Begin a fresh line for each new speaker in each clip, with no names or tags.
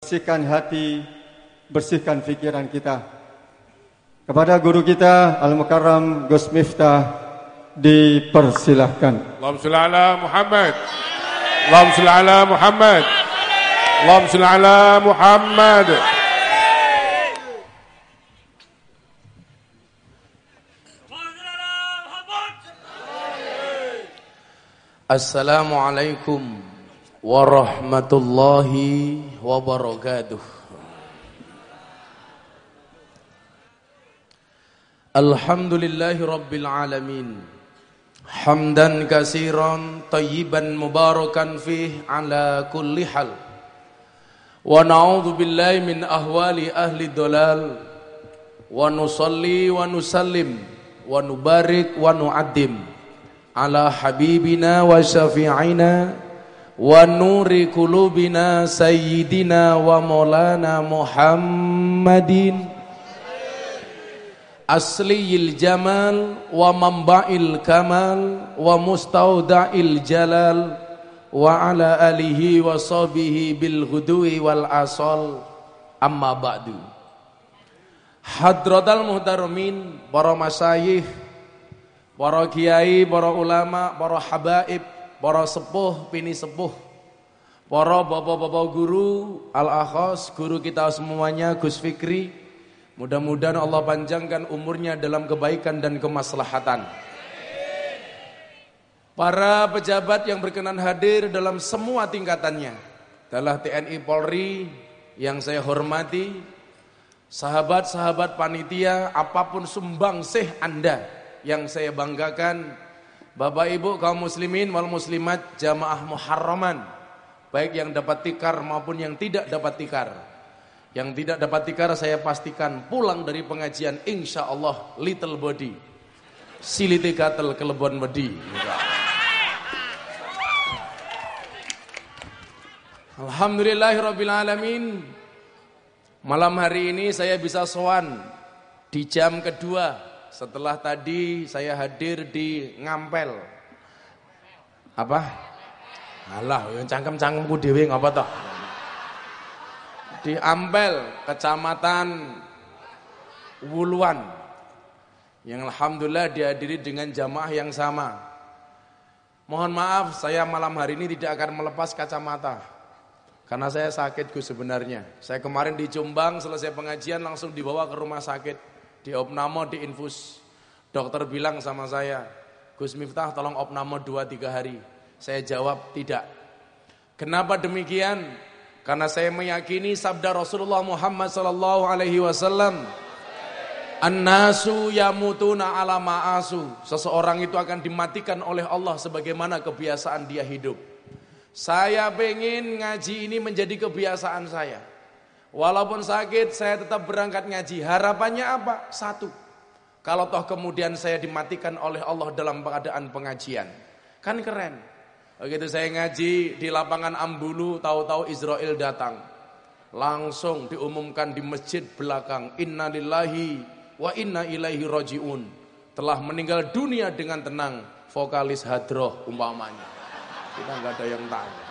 bersihkan hati, bersihkan pikiran kita. Kepada guru kita Al-Mukarram Gus Miftah dipersilahkan.
Allahumma salli ala Muhammad. Allahumma salli ala Muhammad. Allahumma salli ala Muhammad.
Assalamualaikum warahmatullahi wabarakatuh. Alhamdulillahi rabbil alamin. Hamdan kasiran tayyiban mubarakan fih ala kulli hal. Wa na'udzu billahi min ahwali ahli dolal. Wa nusalli wa nusallim wa nubarik wa nu'addim ala habibina wa syafi'ina wa nuri kulubina sayyidina wa maulana Muhammadin. Asliyil jamal wa mamba'il kamal wa mustauda'il jalal wa ala alihi wa sahbihi bil ghudwi wal asal. Amma ba'du. Hadratal muhtaramin para masyayikh para kiai para ulama para habaib para sepuh, pini sepuh, para bapak-bapak guru, al-akhos, guru kita semuanya, Gus Fikri, mudah-mudahan Allah panjangkan umurnya dalam kebaikan dan kemaslahatan. Para pejabat yang berkenan hadir dalam semua tingkatannya, adalah TNI Polri yang saya hormati, sahabat-sahabat panitia, apa pun sumbang sih Anda yang saya banggakan, Bapak Ibu kaum muslimin wal muslimat jamaah muharraman baik yang dapat tikar maupun yang tidak dapat tikar. Yang tidak dapat tikar saya pastikan pulang dari pengajian insya Allah little body. Siliti katel kelebon bedi. Alhamdulillahirrabbilalamin Malam hari ini saya bisa sowan di jam kedua setelah tadi saya hadir di Ngampel. Apa? Alah, yang cangkem-cangkemku dhewe ngapa toh? Di Ampel, Kecamatan Wuluan. Yang alhamdulillah dihadiri dengan jamaah yang sama. Mohon maaf, saya malam hari ini tidak akan melepas kacamata. Karena saya sakit Gus sebenarnya. Saya kemarin di Jombang selesai pengajian langsung dibawa ke rumah sakit di opnamo di infus. Dokter bilang sama saya, Gus Miftah tolong opnamo 2-3 hari. Saya jawab tidak. Kenapa demikian? Karena saya meyakini sabda Rasulullah Muhammad sallallahu alaihi wasallam An-nasu yamutuna ala ma'asu. Seseorang itu akan dimatikan oleh Allah sebagaimana kebiasaan dia hidup. Saya pengen ngaji ini menjadi kebiasaan saya. Walaupun sakit, saya tetap berangkat ngaji. Harapannya apa? Satu. Kalau toh kemudian saya dimatikan oleh Allah dalam keadaan pengajian. Kan keren. Begitu saya ngaji di lapangan Ambulu, tahu-tahu Israel datang. Langsung diumumkan di masjid belakang. Inna lillahi wa inna ilaihi roji'un. Telah meninggal dunia dengan tenang. Vokalis hadroh umpamanya. Kita nggak ada yang tahu.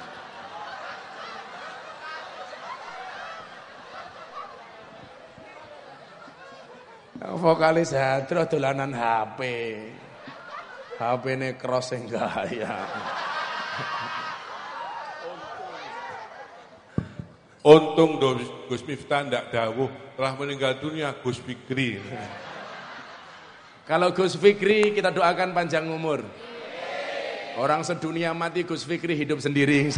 Vokalis hadroh dolanan HP. HP ini crossing gaya.
Untung Gus Miftah tidak dawuh telah meninggal dunia Gus Fikri.
Kalau Gus Fikri kita doakan panjang umur. Orang sedunia mati Gus Fikri hidup sendiri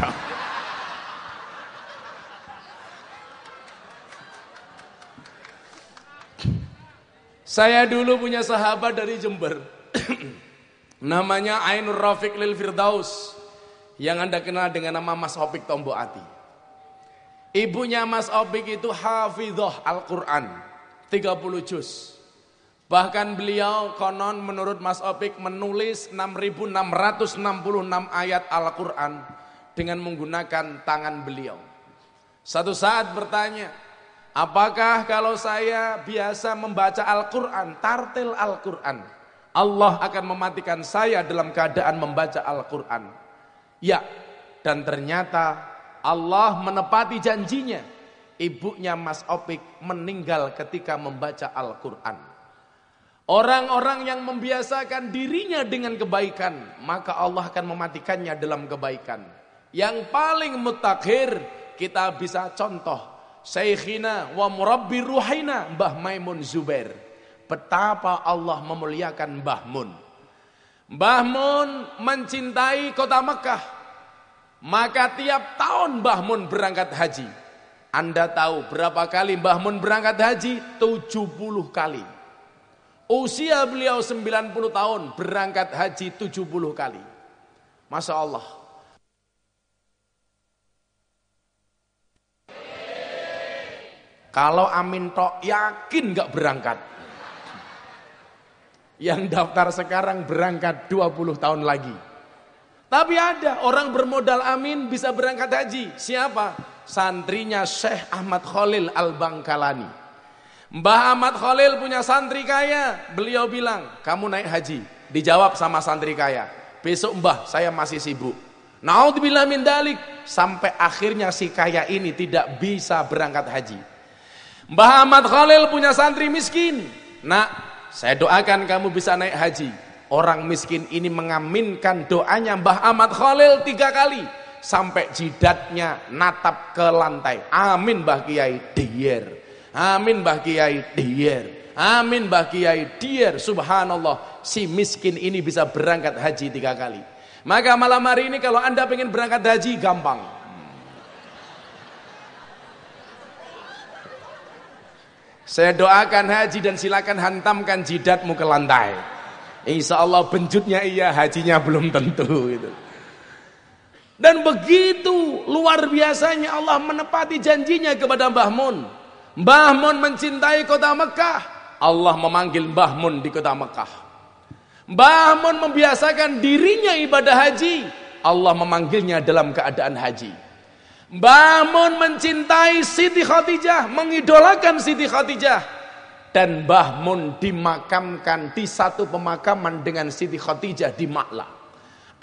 Saya dulu punya sahabat dari Jember. Namanya Ainur Rafiq Lil Firdaus. Yang Anda kenal dengan nama Mas Opik Tombo Ati. Ibunya Mas Opik itu hafidhah Al-Quran. 30 juz. Bahkan beliau konon menurut Mas Opik menulis 6666 ayat Al-Quran dengan menggunakan tangan beliau. Satu saat bertanya, Apakah kalau saya biasa membaca Al-Quran, tartil Al-Quran, Allah akan mematikan saya dalam keadaan membaca Al-Quran? Ya, dan ternyata Allah menepati janjinya. ibunya Mas Opik meninggal ketika membaca Al-Quran. Orang-orang yang membiasakan dirinya dengan kebaikan, maka Allah akan mematikannya dalam kebaikan. Yang paling mutakhir, kita bisa contoh. Syekhina wa murabbi ruhina Mbah Maimun Zubair. Betapa Allah memuliakan Mbah Mun. Mbah Mun mencintai kota Mekah. Maka tiap tahun Mbah Mun berangkat haji. Anda tahu berapa kali Mbah Mun berangkat haji? 70 kali. Usia beliau 90 tahun berangkat haji 70 kali. Masya Allah. Kalau Amin tok yakin gak berangkat. Yang daftar sekarang berangkat 20 tahun lagi. Tapi ada orang bermodal Amin bisa berangkat haji. Siapa? Santrinya Syekh Ahmad Khalil Al-Bangkalani. Mbah Ahmad Khalil punya santri kaya. Beliau bilang, kamu naik haji. Dijawab sama santri kaya. Besok mbah saya masih sibuk. Naudzubillah min dalik. Sampai akhirnya si kaya ini tidak bisa berangkat haji. Mbah Ahmad Khalil punya santri miskin. Nak, saya doakan kamu bisa naik haji. Orang miskin ini mengaminkan doanya Mbah Ahmad Khalil tiga kali. Sampai jidatnya natap ke lantai. Amin Mbah Kiai. Dier. Amin Mbah Kiai dier. Amin Mbah Kiai dier. Subhanallah, si miskin ini bisa berangkat haji tiga kali. Maka malam hari ini kalau anda pengen berangkat haji gampang. Saya doakan haji dan silakan hantamkan jidatmu ke lantai. Insya Allah benjutnya iya, hajinya belum tentu. Gitu. Dan begitu luar biasanya Allah menepati janjinya kepada Mbah Mun. Mbah Mun mencintai kota Mekah. Allah memanggil Mbah Mun di kota Mekah. Mbah Mun membiasakan dirinya ibadah haji. Allah memanggilnya dalam keadaan haji. Mbah Mun mencintai Siti Khadijah, mengidolakan Siti Khadijah. Dan Mbah Mun dimakamkan di satu pemakaman dengan Siti Khadijah di Makla.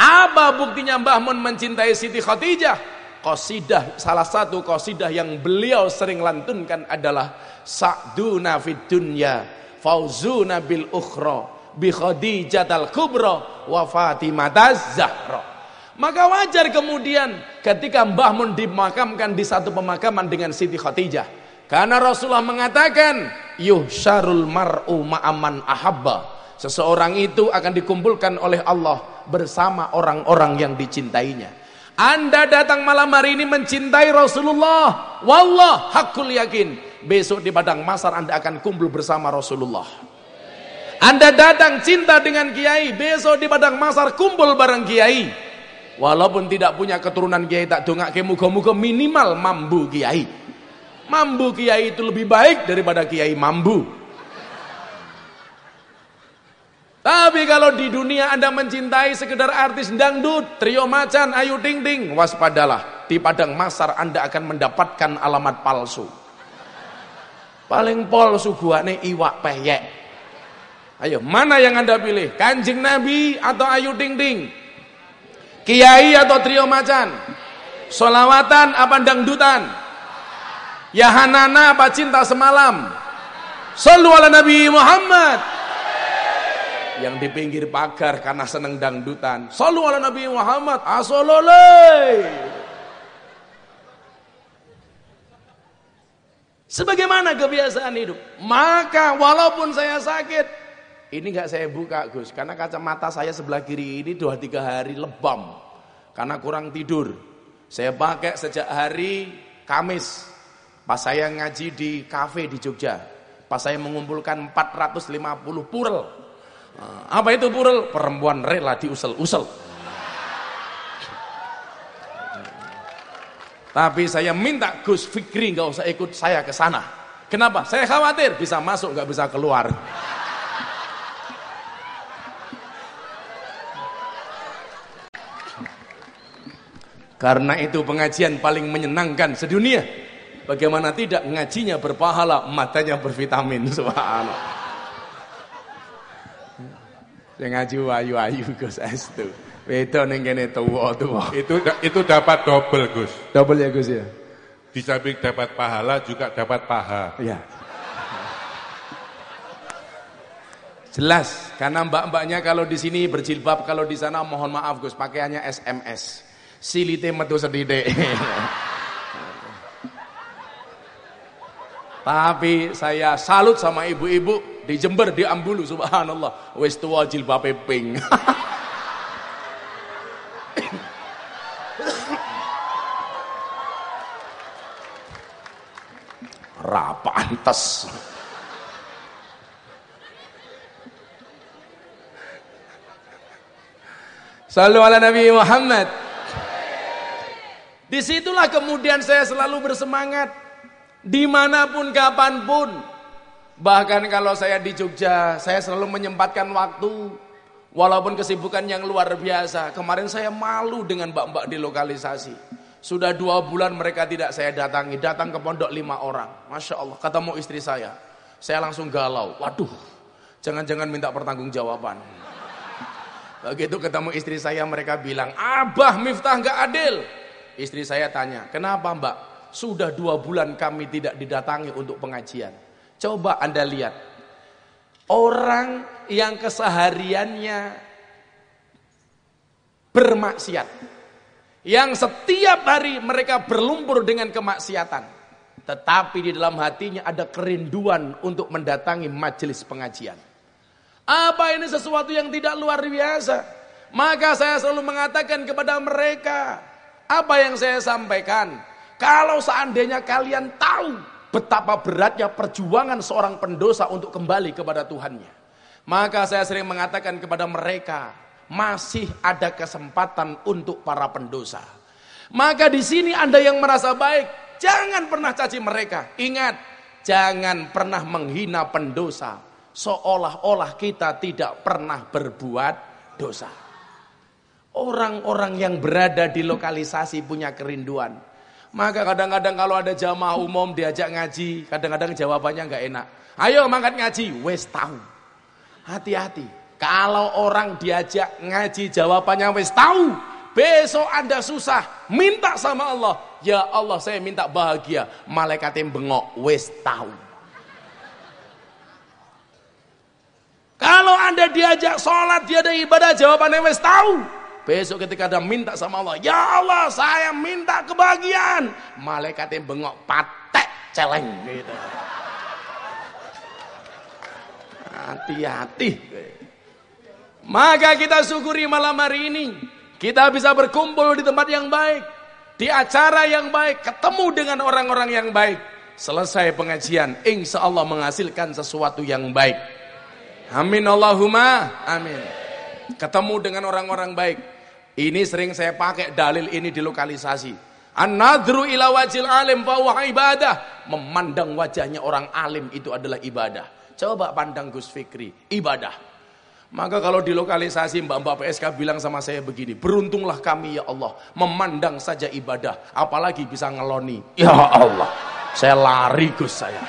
Apa buktinya Mbah Mun mencintai Siti Khadijah? Qasidah salah satu qasidah yang beliau sering lantunkan adalah sa'duna fid dunya fauzuna bil ukhra bi khadijatal kubra wa fatimataz zahra maka wajar kemudian ketika Mbah Mun dimakamkan di satu pemakaman dengan Siti Khadijah karena Rasulullah mengatakan yuhsyarul mar'u ma'aman ahabba seseorang itu akan dikumpulkan oleh Allah bersama orang-orang yang dicintainya anda datang malam hari ini mencintai Rasulullah. Wallah, hakul yakin. Besok di padang masar Anda akan kumpul bersama Rasulullah. Anda datang cinta dengan kiai. Besok di padang masar kumpul bareng kiai. Walaupun tidak punya keturunan kiai tak dongak ke muka-muka minimal mambu kiai. Mambu kiai itu lebih baik daripada kiai mambu. Tapi kalau di dunia Anda mencintai sekedar artis dangdut, trio macan, ayu ting ting, waspadalah. Di padang masar Anda akan mendapatkan alamat palsu. Paling palsu guane iwak peyek. Ayo, mana yang Anda pilih? Kanjeng Nabi atau ayu ting ting? Kiai atau trio macan? Solawatan apa dangdutan? Yahanana apa cinta semalam? Sallu ala Nabi Muhammad yang di pinggir pagar karena seneng dangdutan. Sallu ala Nabi Muhammad, asololei. Sebagaimana kebiasaan hidup. Maka walaupun saya sakit, ini nggak saya buka Gus, karena kacamata saya sebelah kiri ini dua tiga hari lebam, karena kurang tidur. Saya pakai sejak hari Kamis, pas saya ngaji di kafe di Jogja, pas saya mengumpulkan 450 purel, apa itu purel? Perempuan rela diusel-usel. Tapi saya minta Gus Fikri nggak usah ikut saya ke sana. Kenapa? Saya khawatir bisa masuk nggak bisa keluar. Karena itu pengajian paling menyenangkan sedunia. Bagaimana tidak ngajinya berpahala, matanya bervitamin. Subhanallah. Sing ngaji ayu-ayu Gus Estu. Beda ning kene tuwa-tuwa.
Itu itu dapat double Gus.
Double ya Gus ya.
Di samping dapat pahala juga dapat paha.
Ya. Jelas, karena mbak-mbaknya kalau di sini berjilbab, kalau di sana mohon maaf Gus, pakaiannya SMS. Silite metu sedide. Tapi saya salut sama ibu-ibu di Jember di Ambulu subhanallah. Wis tua jilbabe pink. Rapantes. Salam ala Nabi Muhammad. Di situlah kemudian saya selalu bersemangat. Di mana pun, kapan pun. Bahkan kalau saya di Jogja, saya selalu menyempatkan waktu. Walaupun kesibukan yang luar biasa. Kemarin saya malu dengan mbak-mbak di lokalisasi. Sudah dua bulan mereka tidak saya datangi. Datang ke pondok lima orang. Masya Allah, ketemu istri saya. Saya langsung galau. Waduh, jangan-jangan minta pertanggungjawaban. Begitu ketemu istri saya mereka bilang, Abah Miftah nggak adil. Istri saya tanya, kenapa mbak? Sudah dua bulan kami tidak didatangi untuk pengajian. Coba anda lihat. Orang yang kesehariannya bermaksiat. Yang setiap hari mereka berlumpur dengan kemaksiatan. Tetapi di dalam hatinya ada kerinduan untuk mendatangi majelis pengajian. Apa ini sesuatu yang tidak luar biasa? Maka saya selalu mengatakan kepada mereka, apa yang saya sampaikan, kalau seandainya kalian tahu betapa beratnya perjuangan seorang pendosa untuk kembali kepada Tuhannya, maka saya sering mengatakan kepada mereka, masih ada kesempatan untuk para pendosa. Maka di sini Anda yang merasa baik, jangan pernah caci mereka. Ingat, jangan pernah menghina pendosa seolah-olah kita tidak pernah berbuat dosa. Orang-orang yang berada di lokalisasi punya kerinduan. Maka kadang-kadang kalau ada jamaah umum diajak ngaji, kadang-kadang jawabannya nggak enak. Ayo mangkat ngaji, wes tahu. Hati-hati. Kalau orang diajak ngaji jawabannya wes tahu, besok Anda susah, minta sama Allah. Ya Allah, saya minta bahagia. Malaikat yang bengok, wes tahu. Kalau anda diajak sholat, dia ada ibadah, jawabannya wes tahu. Besok ketika ada minta sama Allah, ya Allah saya minta kebahagiaan. Yang bengok patek celeng gitu. Hati-hati. Maka kita syukuri malam hari ini. Kita bisa berkumpul di tempat yang baik. Di acara yang baik. Ketemu dengan orang-orang yang baik. Selesai pengajian. Insya Allah menghasilkan sesuatu yang baik. Amin Allahumma amin. Ketemu dengan orang-orang baik. Ini sering saya pakai dalil ini di lokalisasi. An-nadru ila wajil alim bahwa ibadah. Memandang wajahnya orang alim itu adalah ibadah. Coba pandang Gus Fikri, ibadah. Maka kalau di lokalisasi mbak-mbak PSK bilang sama saya begini, beruntunglah kami ya Allah, memandang saja ibadah, apalagi bisa ngeloni. Ya Allah, saya lari Gus saya.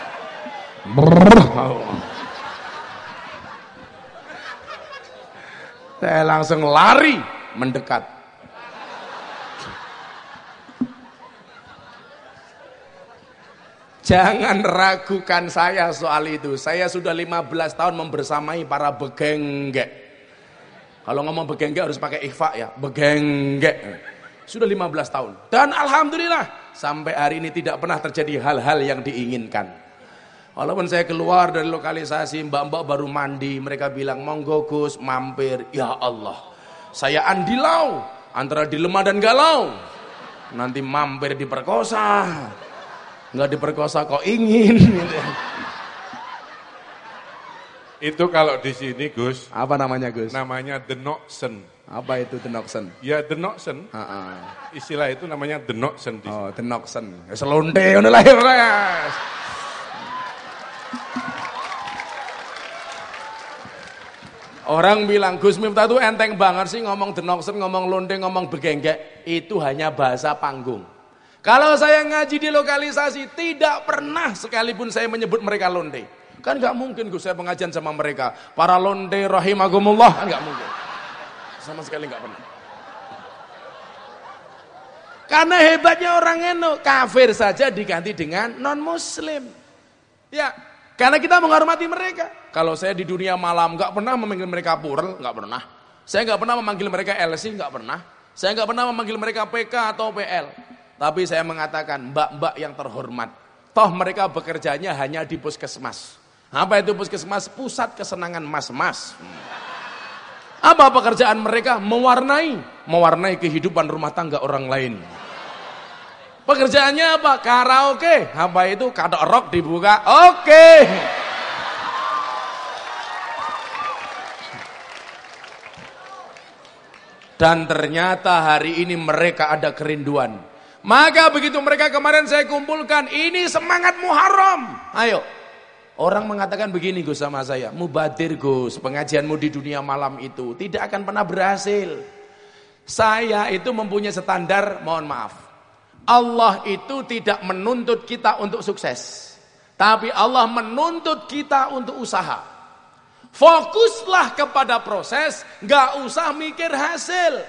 Saya langsung lari mendekat. Jangan ragukan saya soal itu. Saya sudah 15 tahun membersamai para begenggek. Kalau ngomong begenggek harus pakai ikhfa ya. Begenggek. Sudah 15 tahun. Dan Alhamdulillah sampai hari ini tidak pernah terjadi hal-hal yang diinginkan. Walaupun saya keluar dari lokalisasi, mbak-mbak baru mandi, mereka bilang, monggo Gus, mampir. Ya Allah, saya andilau, antara dilema dan galau. Nanti mampir diperkosa. Nggak diperkosa kok ingin.
Itu kalau di sini Gus.
Apa namanya Gus?
Namanya denoksen.
Apa itu denoksen?
Ya denoksen.
Uh -uh.
Istilah itu namanya denoksen.
Oh denoksen. Selonte, udah lahir guys. Orang bilang Gus Miftah itu enteng banget sih ngomong denoksen, ngomong londe, ngomong begenggek. Itu hanya bahasa panggung. Kalau saya ngaji di lokalisasi, tidak pernah sekalipun saya menyebut mereka londe. Kan gak mungkin Gus saya pengajian sama mereka. Para londe rahimahumullah, kan gak mungkin. Sama sekali gak pernah. Karena hebatnya orang NU, kafir saja diganti dengan non muslim. Ya, karena kita menghormati mereka. Kalau saya di dunia malam nggak pernah memanggil mereka purl, nggak pernah. Saya nggak pernah memanggil mereka LC, nggak pernah. Saya nggak pernah memanggil mereka PK atau PL. Tapi saya mengatakan mbak-mbak yang terhormat. Toh mereka bekerjanya hanya di puskesmas. Apa itu puskesmas? Pusat kesenangan mas-mas. Apa pekerjaan mereka? Mewarnai. Mewarnai kehidupan rumah tangga orang lain. Pekerjaannya apa? Karaoke. Apa itu? Kadok rock dibuka. Oke. Dan ternyata hari ini mereka ada kerinduan. Maka begitu mereka kemarin saya kumpulkan, ini semangat Muharram. Ayo, Orang mengatakan begini Gus sama saya, mubadir Gus, pengajianmu di dunia malam itu tidak akan pernah berhasil. Saya itu mempunyai standar, mohon maaf. Allah itu tidak menuntut kita untuk sukses. Tapi Allah menuntut kita untuk usaha. Fokuslah kepada proses, gak usah mikir hasil.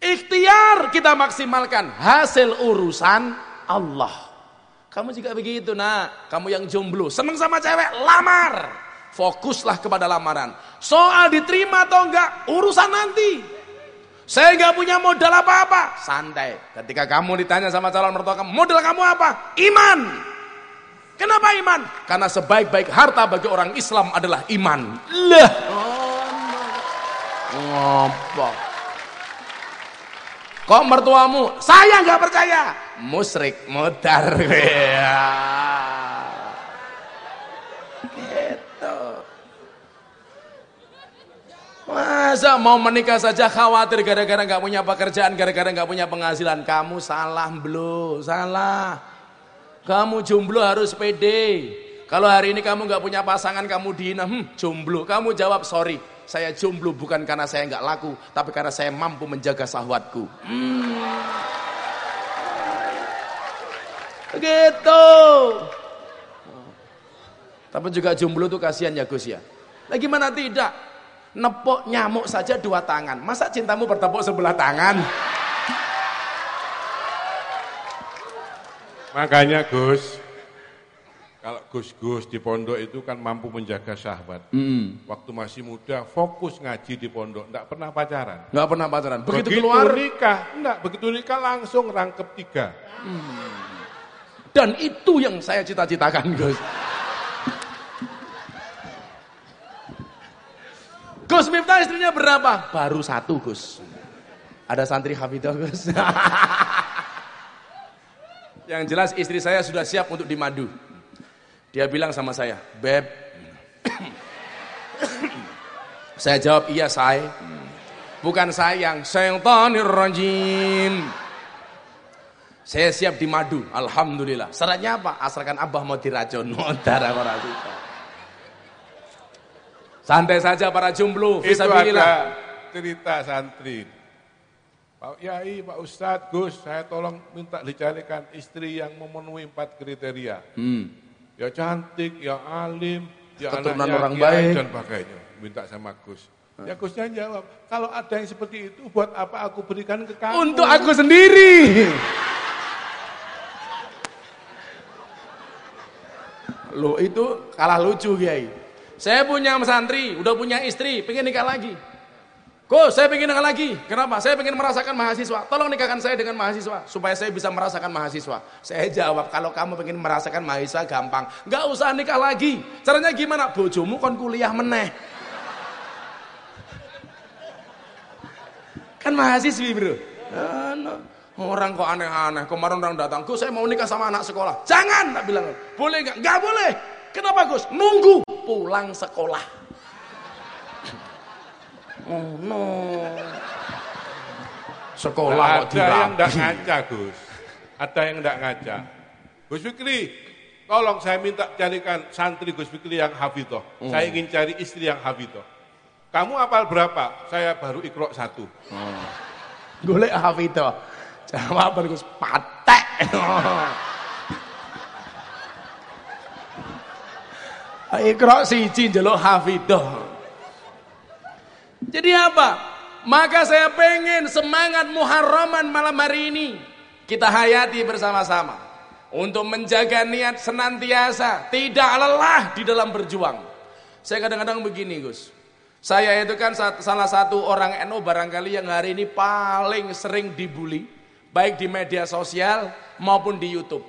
Ikhtiar kita maksimalkan hasil urusan Allah. Kamu juga begitu nak, kamu yang jomblo, seneng sama cewek, lamar. Fokuslah kepada lamaran. Soal diterima atau enggak, urusan nanti. Saya enggak punya modal apa-apa, santai. Ketika kamu ditanya sama calon mertua kamu, modal kamu apa? Iman. Kenapa iman? Karena sebaik-baik harta bagi orang Islam adalah iman. Lah. Oh, no. Kok mertuamu? Saya nggak percaya. Musrik, modar. gitu. Masa mau menikah saja khawatir gara-gara nggak punya pekerjaan, gara-gara nggak punya penghasilan. Kamu salah belum? Salah. Kamu jomblo harus pede. Kalau hari ini kamu nggak punya pasangan, kamu dihina, hmm, jomblo. Kamu jawab sorry saya jomblo bukan karena saya nggak laku, tapi karena saya mampu menjaga sahwatku. Hmm. Begitu. Tapi juga jomblo tuh kasihan ya Gus ya. Nah gimana tidak? Nepok nyamuk saja dua tangan. Masa cintamu bertepuk sebelah tangan?
Makanya Gus, kalau gus-gus di pondok itu kan mampu menjaga sahabat. Mm. Waktu masih muda fokus ngaji di pondok, enggak pernah pacaran.
Enggak pernah pacaran.
Begitu, begitu keluar nikah, enggak, begitu nikah langsung rangkep tiga. Mm.
Dan itu yang saya cita-citakan, Gus. Gus Miftah istrinya berapa? Baru satu, Gus. Ada santri Hafidah, Gus. yang jelas istri saya sudah siap untuk dimadu. Dia bilang sama saya, Beb, saya jawab iya saya. Bukan sayang, syaitanir rajim. Saya siap di madu, alhamdulillah. Syaratnya apa? Asalkan abah mau diracun, para Santai saja para jomblo,
Itu ada cerita santri. Pak Yai, Pak Ustadz, Gus, saya tolong minta dicarikan istri yang memenuhi empat kriteria. Hmm ya cantik, ya alim, ya
keturunan orang baik
dan sebagainya. Minta sama Gus. Ya Gusnya jawab, kalau ada yang seperti itu buat apa aku berikan ke kamu?
Untuk aku sendiri. Lo itu kalah lucu Kiai. Saya punya santri, udah punya istri, pengen nikah lagi. Kok saya pengen nikah lagi. Kenapa? Saya pengen merasakan mahasiswa. Tolong nikahkan saya dengan mahasiswa supaya saya bisa merasakan mahasiswa. Saya jawab, kalau kamu pengen merasakan mahasiswa gampang, nggak usah nikah lagi. Caranya gimana? Bojomu kon kuliah meneh. Kan mahasiswi, Bro. Orang kok aneh-aneh. Kemarin orang datang, Gus saya mau nikah sama anak sekolah. Jangan, tak bilang. Boleh nggak? Nggak boleh. Kenapa Gus? Nunggu pulang sekolah. Oh no.
Sekolah kok Ada yang enggak ngaca, Gus. Ada yang enggak ngaca. Gus Fikri, tolong saya minta carikan santri Gus Fikri yang hafidhoh. Hmm. Saya ingin cari istri yang hafidhoh. Kamu apal berapa? Saya baru ikro satu. Hmm.
Golek hafidhoh. Jawab Gus patek. Ikro siji njaluk hafidhoh. Jadi apa? Maka saya pengen semangat Muharraman malam hari ini kita hayati bersama-sama untuk menjaga niat senantiasa tidak lelah di dalam berjuang. Saya kadang-kadang begini Gus. Saya itu kan salah satu orang NU barangkali yang hari ini paling sering dibully baik di media sosial maupun di YouTube.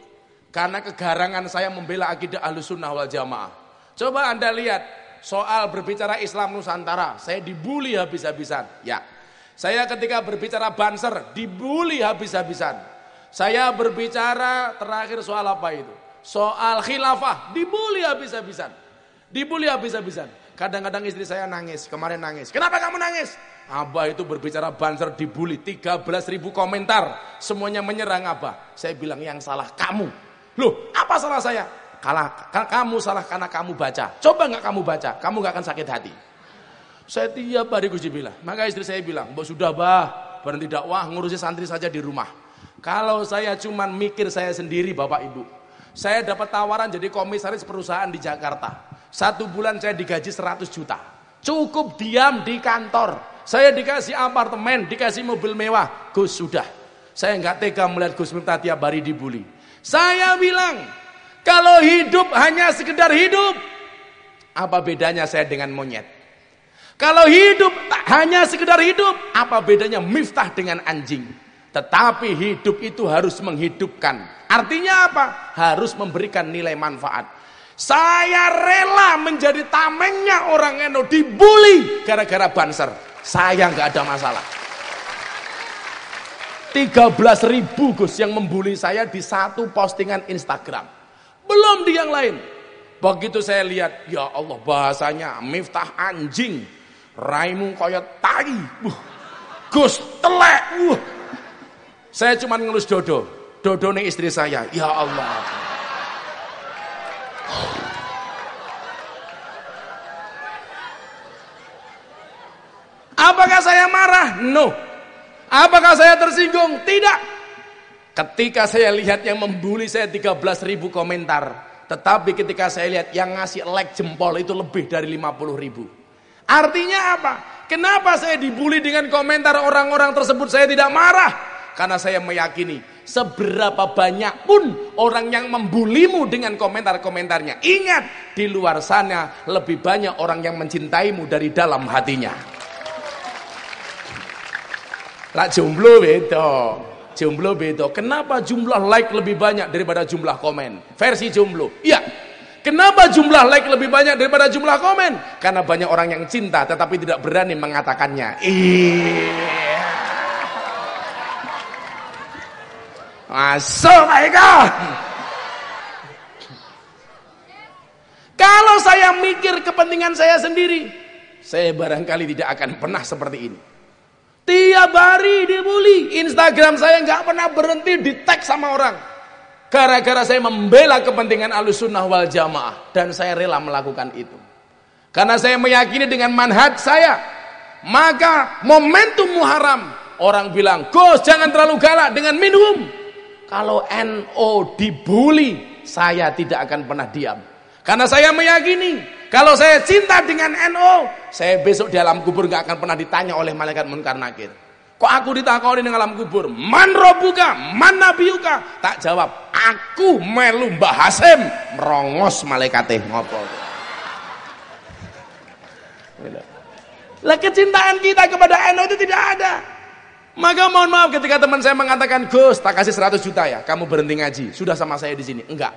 Karena kegarangan saya membela akidah Ahlussunnah wal Jamaah. Coba Anda lihat soal berbicara Islam Nusantara, saya dibully habis-habisan. Ya. Saya ketika berbicara Banser dibully habis-habisan. Saya berbicara terakhir soal apa itu? Soal khilafah dibully habis-habisan. Dibully habis-habisan. Kadang-kadang istri saya nangis, kemarin nangis. Kenapa kamu nangis? Abah itu berbicara banser dibully, 13 ribu komentar. Semuanya menyerang Abah. Saya bilang yang salah kamu. Loh, apa salah saya? Kalah, kamu salah karena kamu baca. Coba nggak kamu baca, kamu nggak akan sakit hati. Saya tiap hari Gus bilang. Maka istri saya bilang, Mbak sudah bah, berhenti dakwah, ngurusi santri saja di rumah. Kalau saya cuman mikir saya sendiri Bapak Ibu. Saya dapat tawaran jadi komisaris perusahaan di Jakarta. Satu bulan saya digaji 100 juta. Cukup diam di kantor. Saya dikasih apartemen, dikasih mobil mewah. Gus sudah. Saya nggak tega melihat Gus Miftah tiap hari dibully. Saya bilang, kalau hidup hanya sekedar hidup, apa bedanya saya dengan monyet? Kalau hidup hanya sekedar hidup, apa bedanya Miftah dengan anjing? Tetapi hidup itu harus menghidupkan. Artinya apa? Harus memberikan nilai manfaat. Saya rela menjadi tamengnya orang Eno dibully gara-gara banser. Saya nggak ada masalah. 13 ribu Gus yang membuli saya di satu postingan Instagram. Belum di yang lain. Begitu saya lihat, ya Allah bahasanya miftah anjing. Raimu kaya tai. Uh, Gus telek. Uh. Saya cuma ngelus dodo. Dodo nih istri saya. Ya Allah. Apakah saya marah? No. Apakah saya tersinggung? Tidak. Ketika saya lihat yang membuli saya 13 ribu komentar. Tetapi ketika saya lihat yang ngasih like jempol itu lebih dari 50 ribu. Artinya apa? Kenapa saya dibully dengan komentar orang-orang tersebut saya tidak marah? Karena saya meyakini seberapa banyak pun orang yang membulimu dengan komentar-komentarnya. Ingat, di luar sana lebih banyak orang yang mencintaimu dari dalam hatinya. Lah jomblo beda. Jomblo beda. Kenapa jumlah like lebih banyak daripada jumlah komen? Versi jomblo. Iya. Kenapa jumlah like lebih banyak daripada jumlah komen? Karena banyak orang yang cinta tetapi tidak berani mengatakannya. Masuk Kalau saya mikir kepentingan saya sendiri, saya barangkali tidak akan pernah seperti ini. Tiap hari dibully. Instagram saya nggak pernah berhenti di tag sama orang. Gara-gara saya membela kepentingan alusunnah wal jamaah. Dan saya rela melakukan itu. Karena saya meyakini dengan manhaj saya. Maka momentum muharam. Orang bilang, Gus jangan terlalu galak dengan minum. Kalau NO dibully, saya tidak akan pernah diam. Karena saya meyakini kalau saya cinta dengan NO, saya besok di alam kubur nggak akan pernah ditanya oleh malaikat munkar nakir. Kok aku ditakoni di alam kubur? Man robuka, man nabiuka? Tak jawab, aku melu Mbah Hasim merongos malaikatnya ngopo. Lah kecintaan kita kepada NO itu tidak ada. Maka mohon maaf ketika teman saya mengatakan, Gus, tak kasih 100 juta ya, kamu berhenti ngaji. Sudah sama saya di sini. Enggak.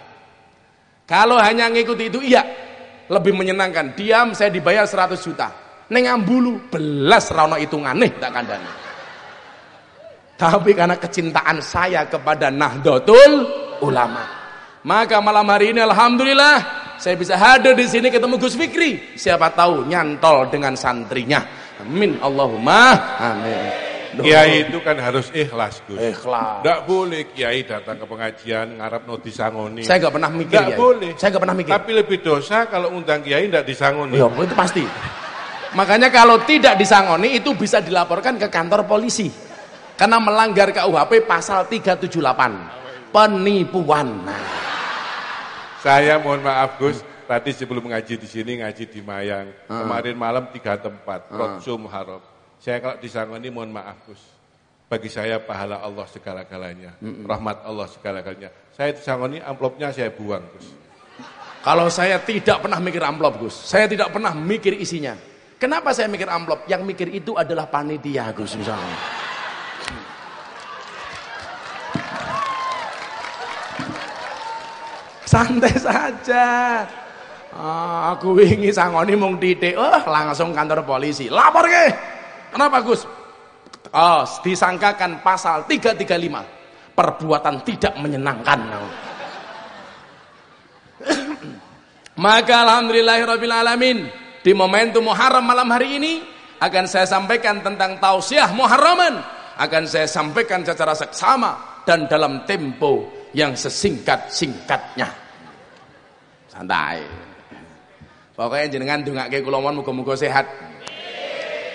Kalau hanya ngikuti itu iya, lebih menyenangkan. Diam saya dibayar 100 juta. Neng ambulu belas rano ngane tak kandani. Tapi karena kecintaan saya kepada Nahdlatul Ulama. Maka malam hari ini alhamdulillah saya bisa hadir di sini ketemu Gus Fikri. Siapa tahu nyantol dengan santrinya. Amin Allahumma amin.
Kiai itu kan harus ikhlas, Gus.
Ikhlas.
Enggak boleh kiai datang ke pengajian ngarap no disangoni.
Saya enggak pernah mikir
Enggak boleh.
Saya enggak pernah mikir.
Tapi lebih dosa kalau undang kiai enggak disangoni.
Ya, itu pasti. Makanya kalau tidak disangoni itu bisa dilaporkan ke kantor polisi. Karena melanggar KUHP pasal 378. Penipuan. Nah.
Saya mohon maaf Gus, tadi sebelum ngaji di sini ngaji di Mayang. Uh. Kemarin malam tiga tempat, uh. Rodsum Harop. Saya kalau disangoni mohon maaf Gus. Bagi saya pahala Allah segala-galanya, mm -mm. rahmat Allah segala-galanya. Saya disangoni amplopnya saya buang Gus.
Kalau saya tidak pernah mikir amplop Gus, saya tidak pernah mikir isinya. Kenapa saya mikir amplop? Yang mikir itu adalah panitia Gus misalnya. Santai saja. Ah, aku wingi sangoni mung titik, oh langsung kantor polisi. Lapor ke. Kenapa Gus? Oh, disangkakan pasal 335. Perbuatan tidak menyenangkan. Maka alamin di momentum Muharram malam hari ini akan saya sampaikan tentang tausiah Muharraman akan saya sampaikan secara seksama dan dalam tempo yang sesingkat-singkatnya. Santai. Pokoknya jenengan dongake kula mohon muga-muga sehat.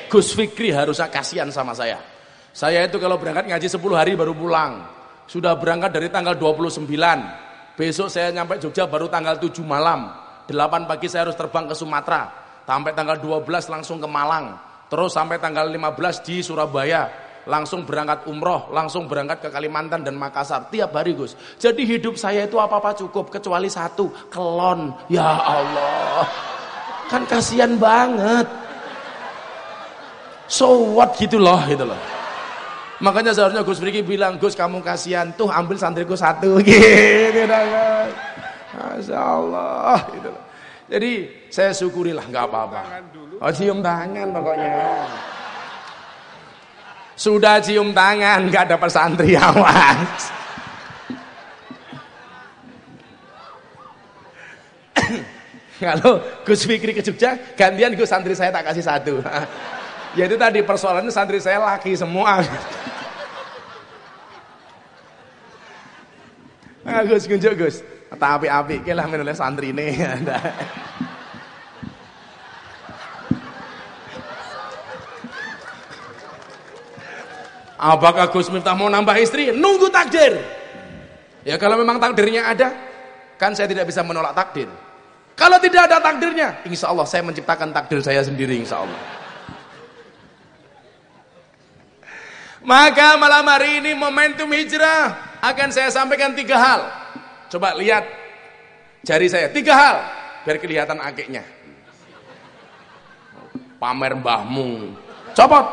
Gus Fikri harusnya kasihan sama saya. Saya itu kalau berangkat ngaji 10 hari baru pulang. Sudah berangkat dari tanggal 29. Besok saya nyampe Jogja baru tanggal 7 malam. 8 pagi saya harus terbang ke Sumatera. Sampai tanggal 12 langsung ke Malang. Terus sampai tanggal 15 di Surabaya. Langsung berangkat umroh, langsung berangkat ke Kalimantan dan Makassar. Tiap hari Gus. Jadi hidup saya itu apa-apa cukup. Kecuali satu, kelon. Ya Allah. Kan kasihan banget. So what gitu loh, gitu loh. Makanya seharusnya Gus Friki bilang, Gus kamu kasihan, tuh ambil santriku satu. Gitu kan. Masya Allah. Gitu. Jadi saya syukurilah nggak apa-apa. Oh cium tangan pokoknya. Sudah cium tangan nggak dapat santri awas. Kalau Gus Fikri ke Jogja, gantian Gus santri saya tak kasih satu. ya itu tadi persoalannya santri saya laki semua. Nah, Gus kunjuk Gus. Tak api-api ke lah menulis santri ini. Apakah Gus Miftah mau nambah istri? Nunggu takdir. Ya kalau memang takdirnya ada, kan saya tidak bisa menolak takdir. Kalau tidak ada takdirnya, insya Allah saya menciptakan takdir saya sendiri, insya Allah. Maka malam hari ini momentum hijrah akan saya sampaikan tiga hal. Coba lihat jari saya. Tiga hal. Biar kelihatan akiknya. Pamer mbahmu. Copot.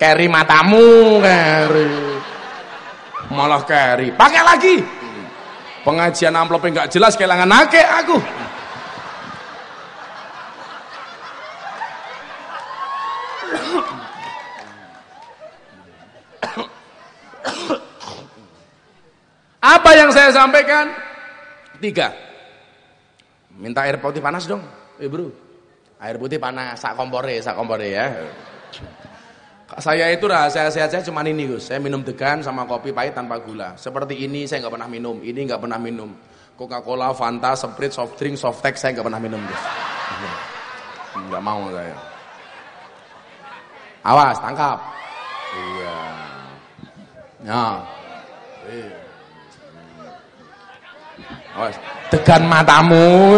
Keri matamu. Keri. Malah keri. Pakai lagi. Pengajian amplopnya nggak jelas kehilangan akik aku. Apa yang saya sampaikan? Tiga. Minta air putih panas dong, ibu. Air putih panas, sak kompore, sak kompore ya. Saya itu rahasia sehat saya cuma ini Gus. Saya minum degan sama kopi pahit tanpa gula. Seperti ini saya nggak pernah minum, ini nggak pernah minum. Coca-Cola, Fanta, Sprite, soft drink, soft tech saya nggak pernah minum Gus. Nggak mau saya. Awas, tangkap. Iya. Ya. Tegan matamu.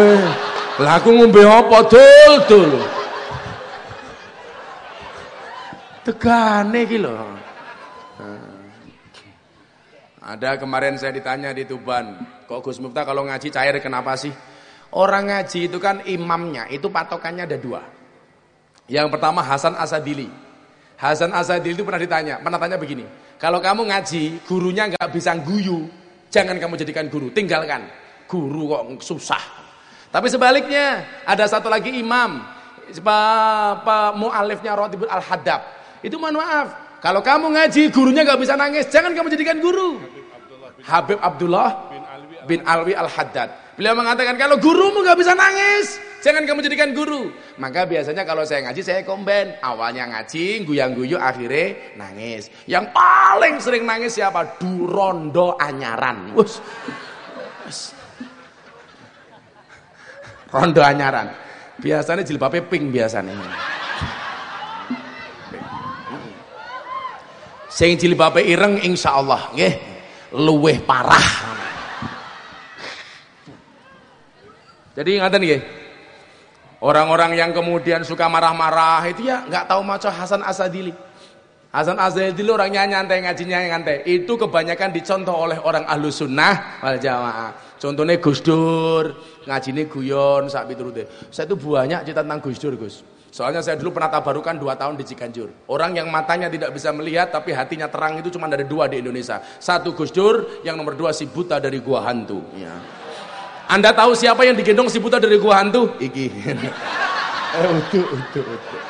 Lah aku ngombe apa dul dul. Tegane iki lho. Ada kemarin saya ditanya di Tuban, kok Gus Miftah kalau ngaji cair kenapa sih? Orang ngaji itu kan imamnya, itu patokannya ada dua. Yang pertama Hasan Asadili. Hasan Asadili itu pernah ditanya, pernah tanya begini, kalau kamu ngaji, gurunya nggak bisa guyu, jangan kamu jadikan guru, tinggalkan guru kok susah. Tapi sebaliknya ada satu lagi imam, Pak mualifnya Rotibul Al Hadab. Itu mohon maaf, kalau kamu ngaji gurunya nggak bisa nangis, jangan kamu jadikan guru. Habib Abdullah bin Alwi Al Haddad. Beliau mengatakan kalau gurumu nggak bisa nangis, jangan kamu jadikan guru. Maka biasanya kalau saya ngaji saya komben. Awalnya ngaji, guyang-guyu, akhirnya nangis. Yang paling sering nangis siapa? Durondo Anyaran. Us. Rondo anyaran. Biasanya jilbabnya pink biasanya. Sing jilbabe ireng insyaallah nggih luweh parah. Jadi ngaten nggih. Orang-orang yang kemudian suka marah-marah itu ya nggak tahu macam Hasan Asadili. Hasan Asadili orangnya nyantai ngajinya nyantai. Itu kebanyakan dicontoh oleh orang ahlu sunnah wal jamaah. Contohnya Gus Dur, ngajine guyon, sak piturute. Saya itu banyak cerita tentang Gus Dur, Gus. Soalnya saya dulu pernah tabarukan dua tahun di Ciganjur. Orang yang matanya tidak bisa melihat tapi hatinya terang itu cuma ada dua di Indonesia. Satu Gus Dur, yang nomor dua si buta dari gua hantu. Ya. Anda tahu siapa yang digendong si buta dari gua hantu? Iki. eh, utuh, utuh, utuh.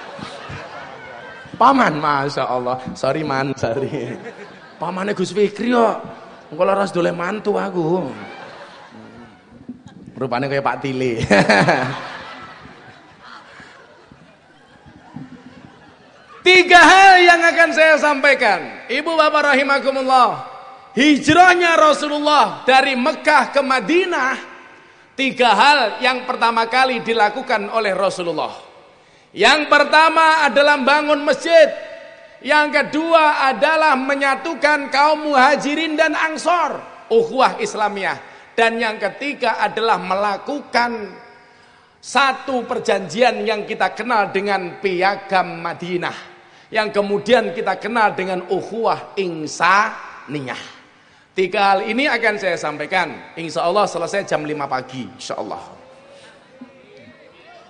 Paman, masya Allah. Sorry man, sorry. Pamannya Gus Fikri kok. Engkau laras dole mantu aku. Rupanya kayak Pak Tile. Tiga hal yang akan saya sampaikan. Ibu bapak rahimakumullah. Hijrahnya Rasulullah dari Mekah ke Madinah. Tiga hal yang pertama kali dilakukan oleh Rasulullah. Yang pertama adalah bangun masjid. Yang kedua adalah menyatukan kaum muhajirin dan ansor. Ukhuwah Islamiyah. Dan yang ketiga adalah melakukan satu perjanjian yang kita kenal dengan piagam Madinah. Yang kemudian kita kenal dengan ukhuwah insaniyah. Tiga hal ini akan saya sampaikan. Insya Allah selesai jam 5 pagi. Insya Allah.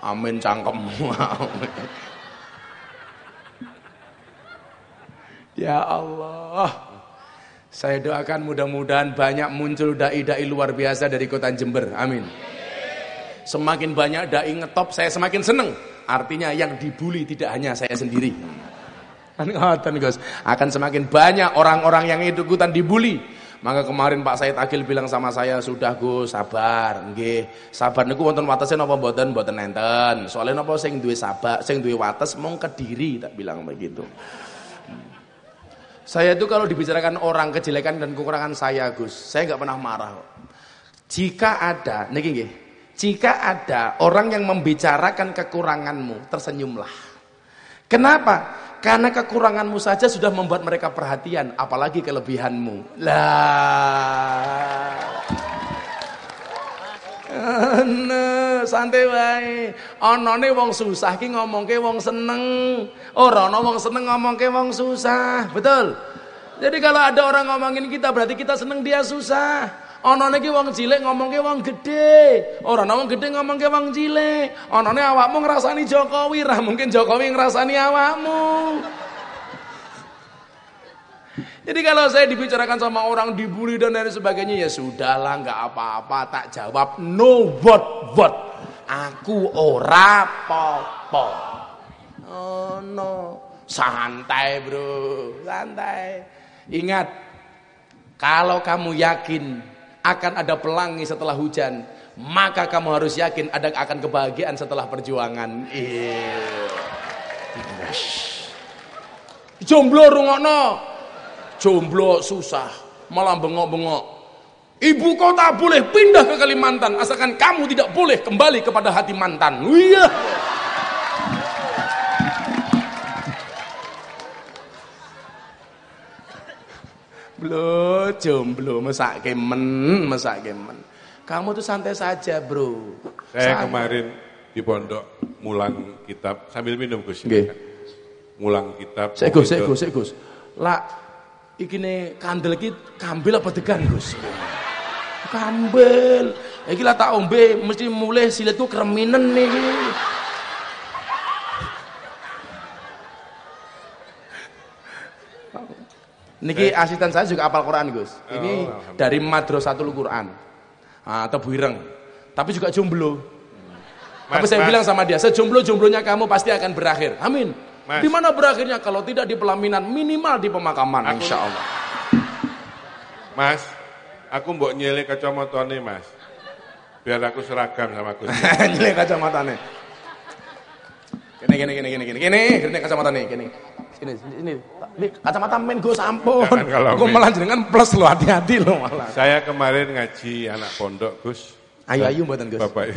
Amin cangkem. ya Allah. Saya doakan mudah-mudahan banyak muncul dai-dai luar biasa dari kota Jember. Amin. Semakin banyak dai ngetop, saya semakin seneng. Artinya yang dibully tidak hanya saya sendiri. Akan semakin banyak orang-orang yang ikutan dibully. Maka kemarin Pak Said Agil bilang sama saya, "Sudah Gus, sabar, nggih. Sabar niku wonten watese napa mboten? Mboten nenten. Soalnya napa sing duwe sabar, sing duwe wates mung kediri," tak bilang begitu. Saya itu kalau dibicarakan orang kejelekan dan kekurangan saya, Gus, saya nggak pernah marah. Jika ada, niki nggih, jika ada orang yang membicarakan kekuranganmu, tersenyumlah. Kenapa? Karena kekuranganmu saja sudah membuat mereka perhatian, apalagi kelebihanmu. Lah. Ana santai wae. Anane wong susah ki ngomongke wong seneng. Ora ana wong seneng ngomongke wong susah. Betul? Jadi kalau ada orang ngomongin kita berarti kita seneng dia susah. Anane ki wong cilik ngomongke wong gede. Ora ana wong gede ngomongke wong cilik. Anane awakmu ngrasani Jokowi, ra mungkin Jokowi ngrasani awakmu. Jadi kalau saya dibicarakan sama orang dibully dan lain sebagainya ya sudahlah nggak apa-apa tak jawab no what what aku ora popo. Oh no santai bro santai. Ingat kalau kamu yakin akan ada pelangi setelah hujan maka kamu harus yakin ada akan kebahagiaan setelah perjuangan. Iya. Jomblo rungokno jomblo susah, malah bengok-bengok. Ibu kota boleh pindah ke Kalimantan asalkan kamu tidak boleh kembali kepada hati mantan. Iya. Blo, jomblo masak kemen, masak kemen. Kamu tuh santai saja, Bro.
Saya santai. kemarin di pondok mulang kitab sambil minum Gus. Okay. Mulang kitab.
Saya Gus, saya Gus, saya Gus. Lah iki ne kandel iki kambil apa degan Gus kambil iki lah tak ombe mesti mulai siletku kreminen nih Niki asisten saya juga apal Quran Gus. Ini oh, dari Madrasatul Quran ah, atau Buireng. Tapi juga jomblo. Mas, Tapi saya mas. bilang sama dia, sejomblo-jomblonya kamu pasti akan berakhir. Amin. Mas. Di mana berakhirnya kalau tidak di pelaminan minimal di pemakaman aku, insya Allah.
Mas, aku mbok nyele kacamata nih mas. Biar aku seragam sama Gus.
nyele kacamata nih. Gini gini gini gini gini gini gini kacamata nih gini. Ini ini ini kacamata men gue sampun. Gue malah jenengan plus lo hati-hati lo malah.
Saya kemarin ngaji anak pondok Gus.
Ayo ayo buatan Gus.
Bapak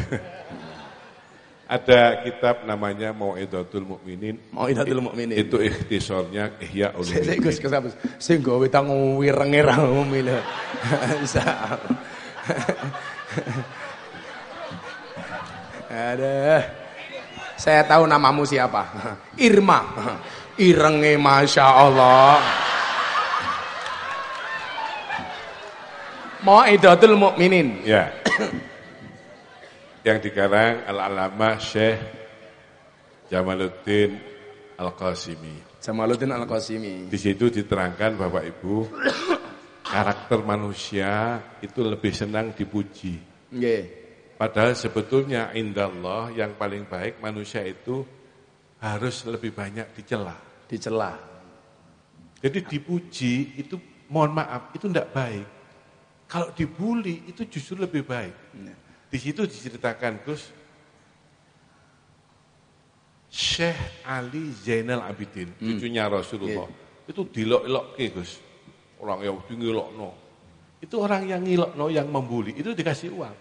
ada kitab namanya Mau'idatul Mukminin.
Mau'idatul Mukminin.
Itu ikhtisornya Ihya Ulumuddin.
Saya Gus kesabus. Sing gawe tang wirenge ra umil. Ada. Saya tahu namamu siapa. Irma. Irenge Masya Allah. Mau'idatul Mukminin.
Ya. Yang dikarang Al-Alama Syekh Jamaluddin Al-Qasimi.
Jamaluddin Al-Qasimi.
Di situ diterangkan Bapak Ibu, karakter manusia itu lebih senang dipuji.
Nggih.
Padahal sebetulnya indallah yang paling baik manusia itu harus lebih banyak dicela
dicela.
Jadi dipuji itu mohon maaf itu tidak baik. Kalau dibully itu justru lebih baik. Ya. Di situ diceritakan Gus Syekh Ali Zainal Abidin, hmm. cucunya Rasulullah. Yeah. Itu dilok-lok Gus. Orang yang ngilokno. Itu orang yang ngilokno yang membuli itu dikasih uang.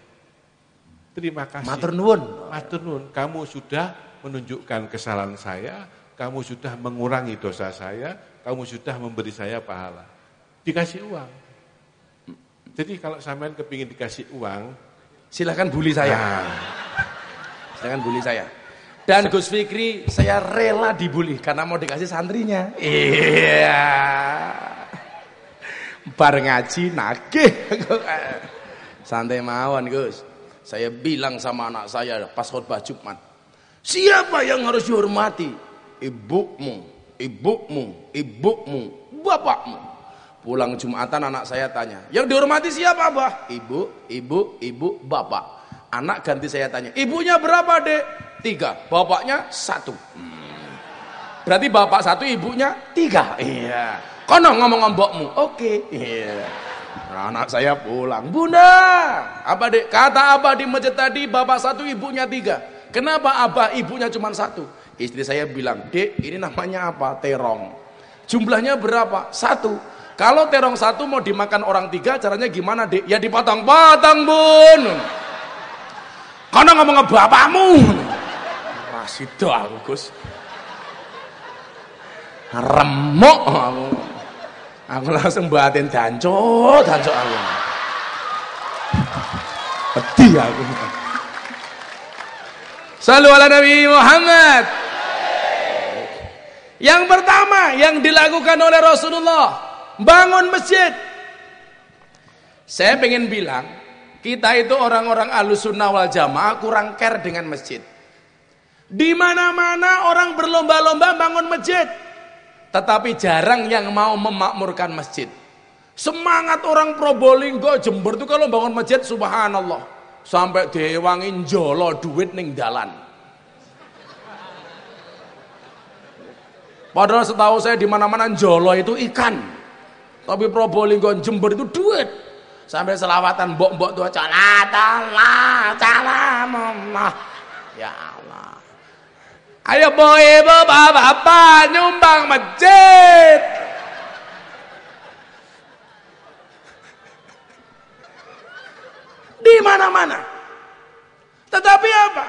Terima kasih.
Matur nuwun.
Matur nuwun. Kamu sudah menunjukkan kesalahan saya, kamu sudah mengurangi dosa saya, kamu sudah memberi saya pahala. Dikasih uang. Jadi kalau sampean kepingin dikasih uang,
silahkan bully saya. Nah. Silahkan bully saya. Dan Gus Fikri, saya rela dibully karena mau dikasih santrinya. Iya. Bar ngaji nagih. Santai mawon Gus. Saya bilang sama anak saya pas khutbah Jumat. Siapa yang harus dihormati? Ibumu, ibumu, ibumu, bapakmu. Pulang Jumatan anak saya tanya, yang dihormati siapa abah? Ibu, ibu, ibu, bapak. Anak ganti saya tanya, ibunya berapa dek? Tiga, bapaknya satu. Hmm. Berarti bapak satu, ibunya tiga. Iya. Kono ngomong mbokmu. Oke. Iya. Nah, anak saya pulang. Bunda, apa dek? Kata abah di masjid tadi, bapak satu, ibunya tiga. Kenapa abah ibunya cuma satu? Istri saya bilang, dek ini namanya apa? Terong. Jumlahnya berapa? Satu. Kalau terong satu mau dimakan orang tiga, caranya gimana dek? Ya dipotong-potong bun. Karena ngomong ke bapakmu. Rasido aku Gus. Remuk aku. Aku langsung batin danco, danco aku. Pedih aku. Salam ala Nabi Muhammad. Yang pertama yang dilakukan oleh Rasulullah, bangun masjid. Saya pengen bilang, kita itu orang-orang alusunnah wal jamaah kurang care dengan masjid. Di mana-mana orang berlomba-lomba bangun masjid. Tetapi jarang yang mau memakmurkan masjid. Semangat orang Probolinggo Jember itu kalau bangun masjid subhanallah. Sampai dewangin jolo duit ning dalan. Padahal setahu saya di mana-mana Jolo itu ikan. Tapi Probolinggo Jember itu duit. Sampai selawatan mbok-mbok tuh calatala calamullah. Ya Allah. Ayo boy ibu bapak nyumbang masjid. Di mana-mana. Tetapi apa?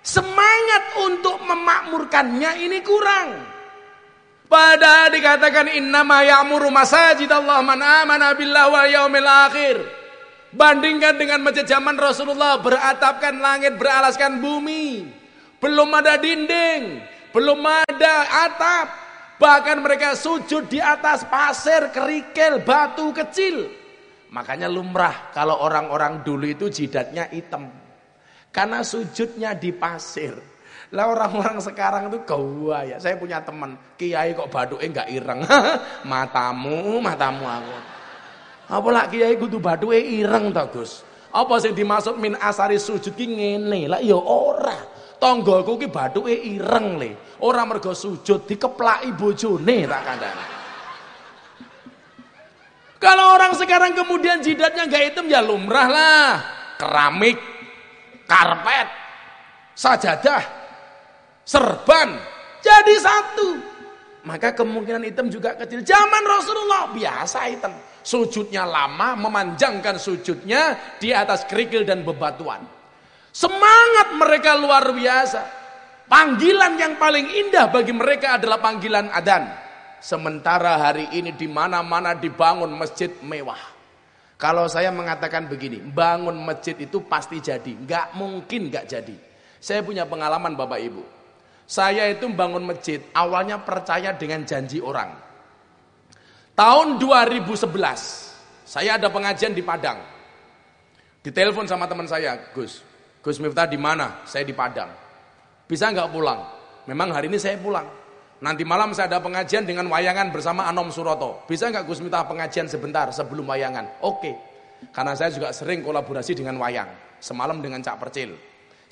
Semangat untuk memakmurkannya ini kurang. Padahal dikatakan innama ya'muru masajid Allah man amana billah wal yaumil akhir. Bandingkan dengan masjid zaman Rasulullah beratapkan langit, beralaskan bumi. Belum ada dinding, belum ada atap. Bahkan mereka sujud di atas pasir, kerikil, batu kecil. Makanya lumrah kalau orang-orang dulu itu jidatnya hitam. Karena sujudnya di pasir. Lah orang-orang sekarang itu gua ya. Saya punya teman, kiai kok baduke enggak ireng. matamu, matamu aku. Apa lah kiai kudu baduke ireng to, Gus? Apa sing dimaksud min asari sujud ki ngene? Lah ya ora. Tanggaku ki baduke ireng le. Ora mergo sujud dikeplaki bojone tak kandhani. Kalau orang sekarang kemudian jidatnya enggak hitam ya lumrah lah. Keramik, karpet, sajadah, serban jadi satu. Maka kemungkinan hitam juga kecil. Zaman Rasulullah biasa hitam. Sujudnya lama, memanjangkan sujudnya di atas kerikil dan bebatuan. Semangat mereka luar biasa. Panggilan yang paling indah bagi mereka adalah panggilan adan. Sementara hari ini di mana-mana dibangun masjid mewah. Kalau saya mengatakan begini, bangun masjid itu pasti jadi, nggak mungkin nggak jadi. Saya punya pengalaman Bapak Ibu. Saya itu bangun masjid, awalnya percaya dengan janji orang. Tahun 2011, saya ada pengajian di Padang. Ditelepon sama teman saya, Gus. Gus Miftah di mana? Saya di Padang. Bisa nggak pulang? Memang hari ini saya pulang. Nanti malam saya ada pengajian dengan wayangan bersama Anom Suroto. Bisa nggak Gus minta pengajian sebentar sebelum wayangan? Oke. Karena saya juga sering kolaborasi dengan wayang. Semalam dengan Cak Percil.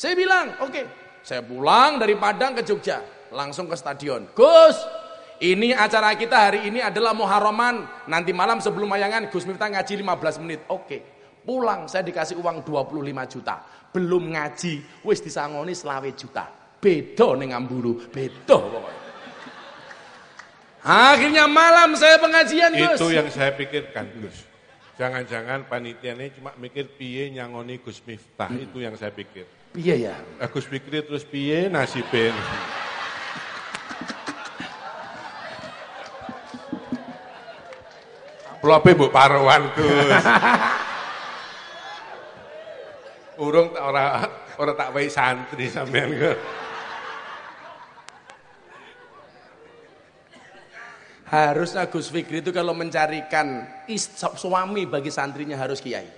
Saya bilang, oke. Saya pulang dari Padang ke Jogja. Langsung ke stadion. Gus, ini acara kita hari ini adalah Muharraman. Nanti malam sebelum wayangan Gus Miftah ngaji 15 menit. Oke. Pulang saya dikasih uang 25 juta. Belum ngaji, wis disangoni selawe juta. Beda ning Ambulu, beda pokoknya. Akhirnya malam saya pengajian Gus.
Itu yang saya pikirkan Gus. Jangan-jangan panitia ini cuma mikir piye nyangoni Gus Miftah. Hmm. Itu yang saya pikir.
Piye ya?
Eh, Gus pikir terus piye nasibin. Pelope bu paruan Gus. Urung ora ora tak wae santri sampean Gus.
Harusnya Gus Fikri itu kalau mencarikan suami bagi santrinya harus kiai.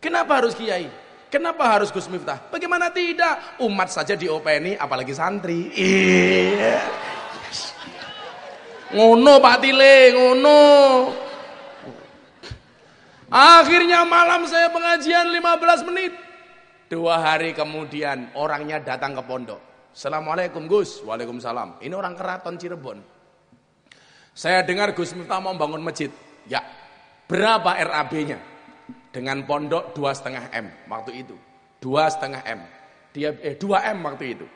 Kenapa harus kiai? Kenapa harus Gus Miftah? Bagaimana tidak? Umat saja diopeni apalagi santri. Iya. Ngono Pak Tile, ngono. Akhirnya malam saya pengajian 15 menit. Dua hari kemudian orangnya datang ke pondok. Assalamualaikum Gus. Waalaikumsalam. Ini orang keraton Cirebon. Saya dengar Gus Miftah mau bangun masjid. Ya, berapa RAB-nya? Dengan pondok dua setengah M waktu itu. Dua setengah M. Dia eh dua M waktu itu.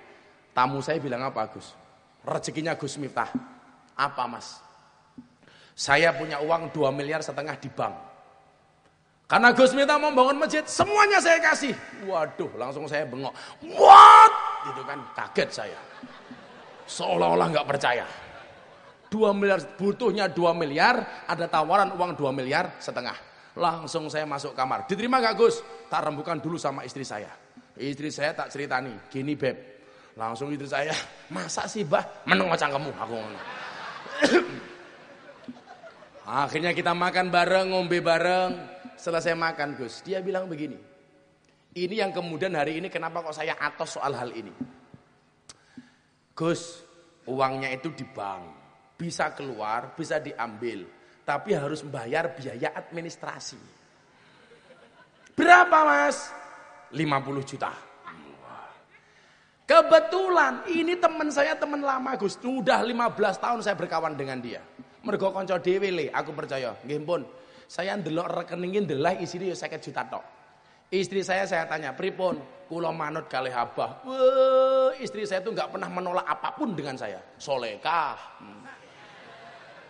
Tamu saya bilang apa Gus? Rezekinya Gus Miftah. Apa Mas? Saya punya uang dua miliar setengah di bank. Karena Gus Miftah mau bangun masjid, semuanya saya kasih. Waduh, langsung saya bengok. What? Gitu kan, kaget saya. Seolah-olah nggak percaya. 2 miliar, butuhnya 2 miliar, ada tawaran uang 2 miliar setengah. Langsung saya masuk kamar. Diterima gak Gus? Tak rembukan dulu sama istri saya. Istri saya tak ceritani, gini beb. Langsung istri saya, masa sih bah? Meneng kamu, aku Akhirnya kita makan bareng, ngombe bareng. Selesai makan Gus, dia bilang begini. Ini yang kemudian hari ini kenapa kok saya atos soal hal ini. Gus, uangnya itu di bank bisa keluar, bisa diambil, tapi harus membayar biaya administrasi. Berapa mas? 50 juta. Kebetulan ini teman saya teman lama Gus, sudah 15 tahun saya berkawan dengan dia. Mergo konco dhewe le, aku percaya. Nggih pun. Saya ndelok rekeningin ndelah isine ya 50 juta tok. Istri saya saya tanya, "Pripun? Kula manut kalih abah." Wah, istri saya itu nggak pernah menolak apa pun dengan saya. Solekah. Hmm.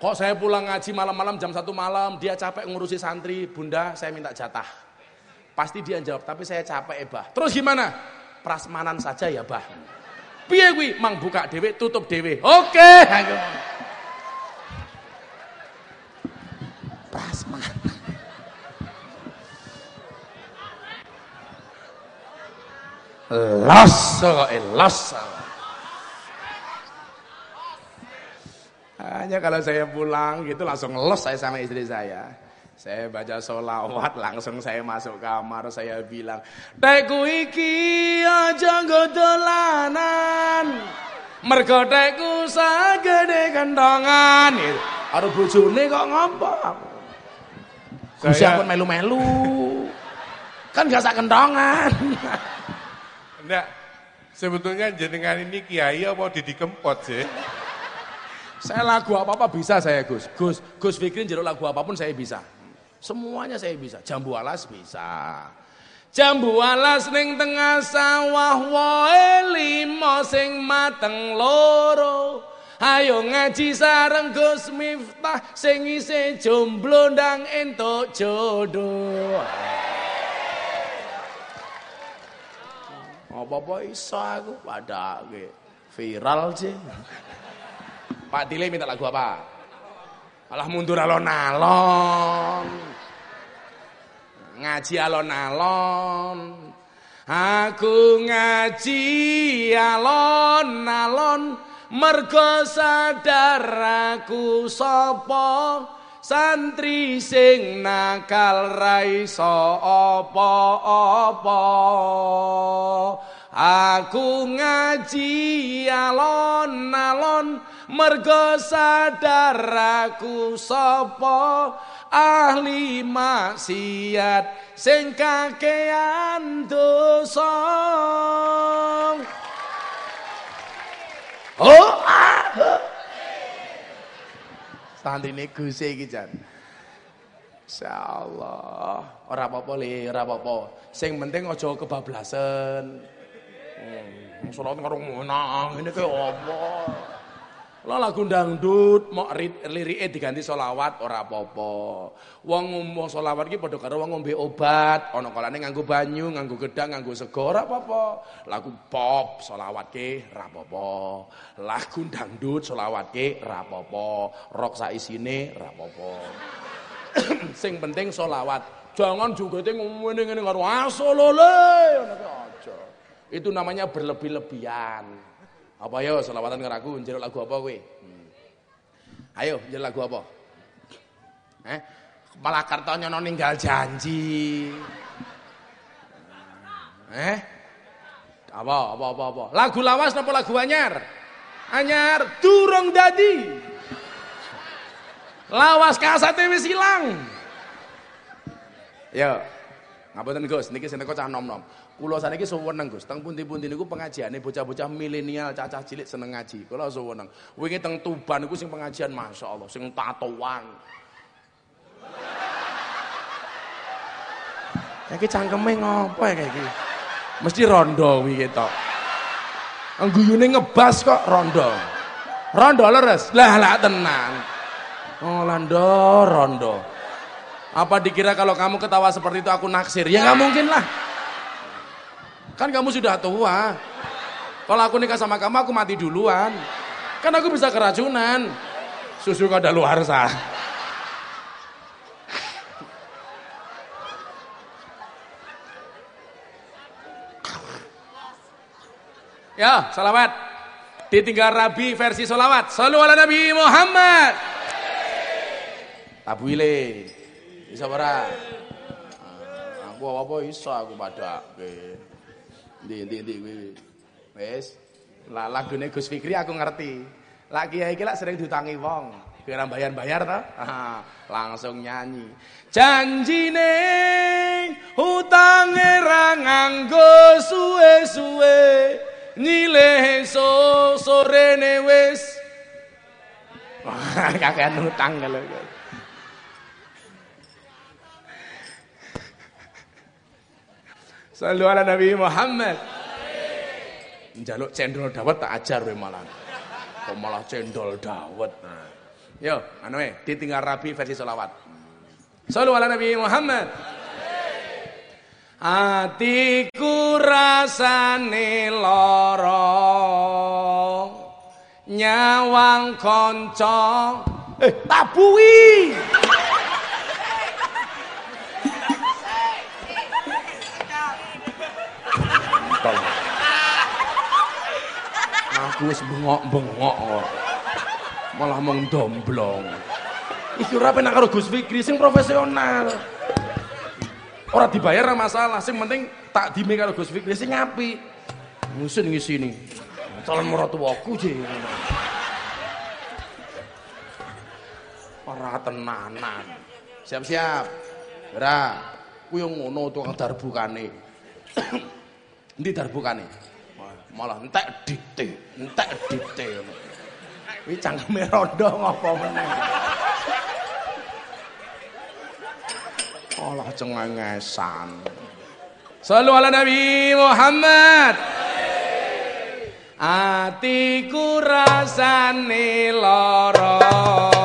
Kok saya pulang ngaji malam-malam jam satu malam, dia capek ngurusi santri, bunda saya minta jatah. Pasti dia jawab, tapi saya capek bah. Terus gimana? Prasmanan saja ya bah. Piye gue? Mang buka dewe, tutup dewe. Oke. Prasmanan. Los los. Hanya kalau saya pulang gitu langsung los saya sama istri saya. Saya baca solawat langsung saya masuk kamar saya bilang Teku iki aja godolanan Mergo teku sagede kendongan gitu. Aduh bojone kok ngomong Saya pun melu-melu. Kan gak sak kendongan
Enggak Sebetulnya jenengan ini kiai apa Didi Kempot sih
saya lagu apa-apa bisa saya Gus. Gus, Gus Fikrin jeruk lagu apa pun saya bisa. Semuanya saya bisa. Jambu alas bisa. Jambu alas ning tengah sawah wae limo sing mateng loro. Ayo ngaji sareng Gus Miftah sing isih jomblo ndang entuk jodoh. Apa-apa iso aku padake viral sih. Pak Dile minta lagu apa? Alah mundur alon-alon. Ngaji alon-alon. Aku ngaji alon-alon mergo sadar aku sapa santri sing nakal ra iso apa-apa Aku ngaji alon-alon mergo sadar aku sapa ahli maksiat sing kakean dosa. Oh, ah. Santine Gusti iki jan. Insyaallah, ora apa-apa le, ora apa-apa. Sing penting aja kebablasan. Hmm, salat karo menang ini kayak apa? Lah lagu dangdut mau lirike diganti solawat ora apa-apa. Wong ngomong solawat iki padha karo wong ngombe obat, ana kalane nganggo banyu, nganggo gedang, nganggo sego ora apa-apa. Lagu pop solawat ke apa-apa. Lagu dangdut solawat ke apa-apa. Rock sak isine apa-apa. Sing penting solawat. Jangan juga ngomong ngene karo asolole ngono itu namanya berlebih-lebihan. Apa yo selawatan karo aku lagu apa kowe? Hmm. Ayo njaluk lagu apa? Eh? Malah kartonyono ninggal janji. Eh? Apa apa apa apa? Lagu lawas napa lagu anyar? Anyar durung dadi. Lawas kasate wis ilang. Yo. Ngapunten Gus, niki seneko cah nom-nom. Kula saniki suweneng Gus, teng pundi-pundi niku pengajiane bocah-bocah milenial cacah cilik seneng ngaji. Kula suweneng. Wingi teng Tuban niku sing pengajian masyaallah sing tatoan. Iki cangkeme ngopo ya iki? Mesti rondo wingi tok. Angguyune ngebas kok rondo. Rondo leres. Lah lah tenan. Oh lando rondo. Apa dikira kalau kamu ketawa seperti itu aku naksir? Ya nggak mungkin lah. Kan kamu sudah tua. Kalau aku nikah sama kamu, aku mati duluan. Kan aku bisa keracunan. Susu kada luar sah. Ya, salawat. Ditinggal Rabi versi salawat. Salu ala Nabi Muhammad. Tabuile. Bisa ora? Aku apa iso aku padake. Ndi ndi ndi kuwi. Wis. Lah lagune Gus Fikri aku ngerti. Lah kiai iki lak sering diutangi wong. Kira bayar-bayar ta? langsung nyanyi. Janjine utange ra nganggo suwe-suwe. Nyileh so sorene wis. Kakean utang kalau. Sallu ala Nabi Muhammad. Njaluk cendol dawet tak ajar we malah. Kok malah cendol dawet. Nah. Yo, anu e, ditinggal rapi versi selawat. Sallu ala Nabi Muhammad. Atiku rasane lara nyawang kanca eh tabuhi Aku wis bengok-bengok kok. Malah mung domblong. Iki ora penak karo Gus Fikri sing profesional. Ora dibayar masalah, sing penting tak dime karo Gus Fikri sing apik. Musun ngisini. Calon mertuaku je. Ora tenanan. Siap-siap. Ora, kuwi ngono tukang darbukane. Endi darbukane? Malah entek dite, entek dite. Kuwi cangkeme rondo ngopo meneh. Allah cengengesan. Sallu ala Nabi Muhammad. Atiku rasane lara.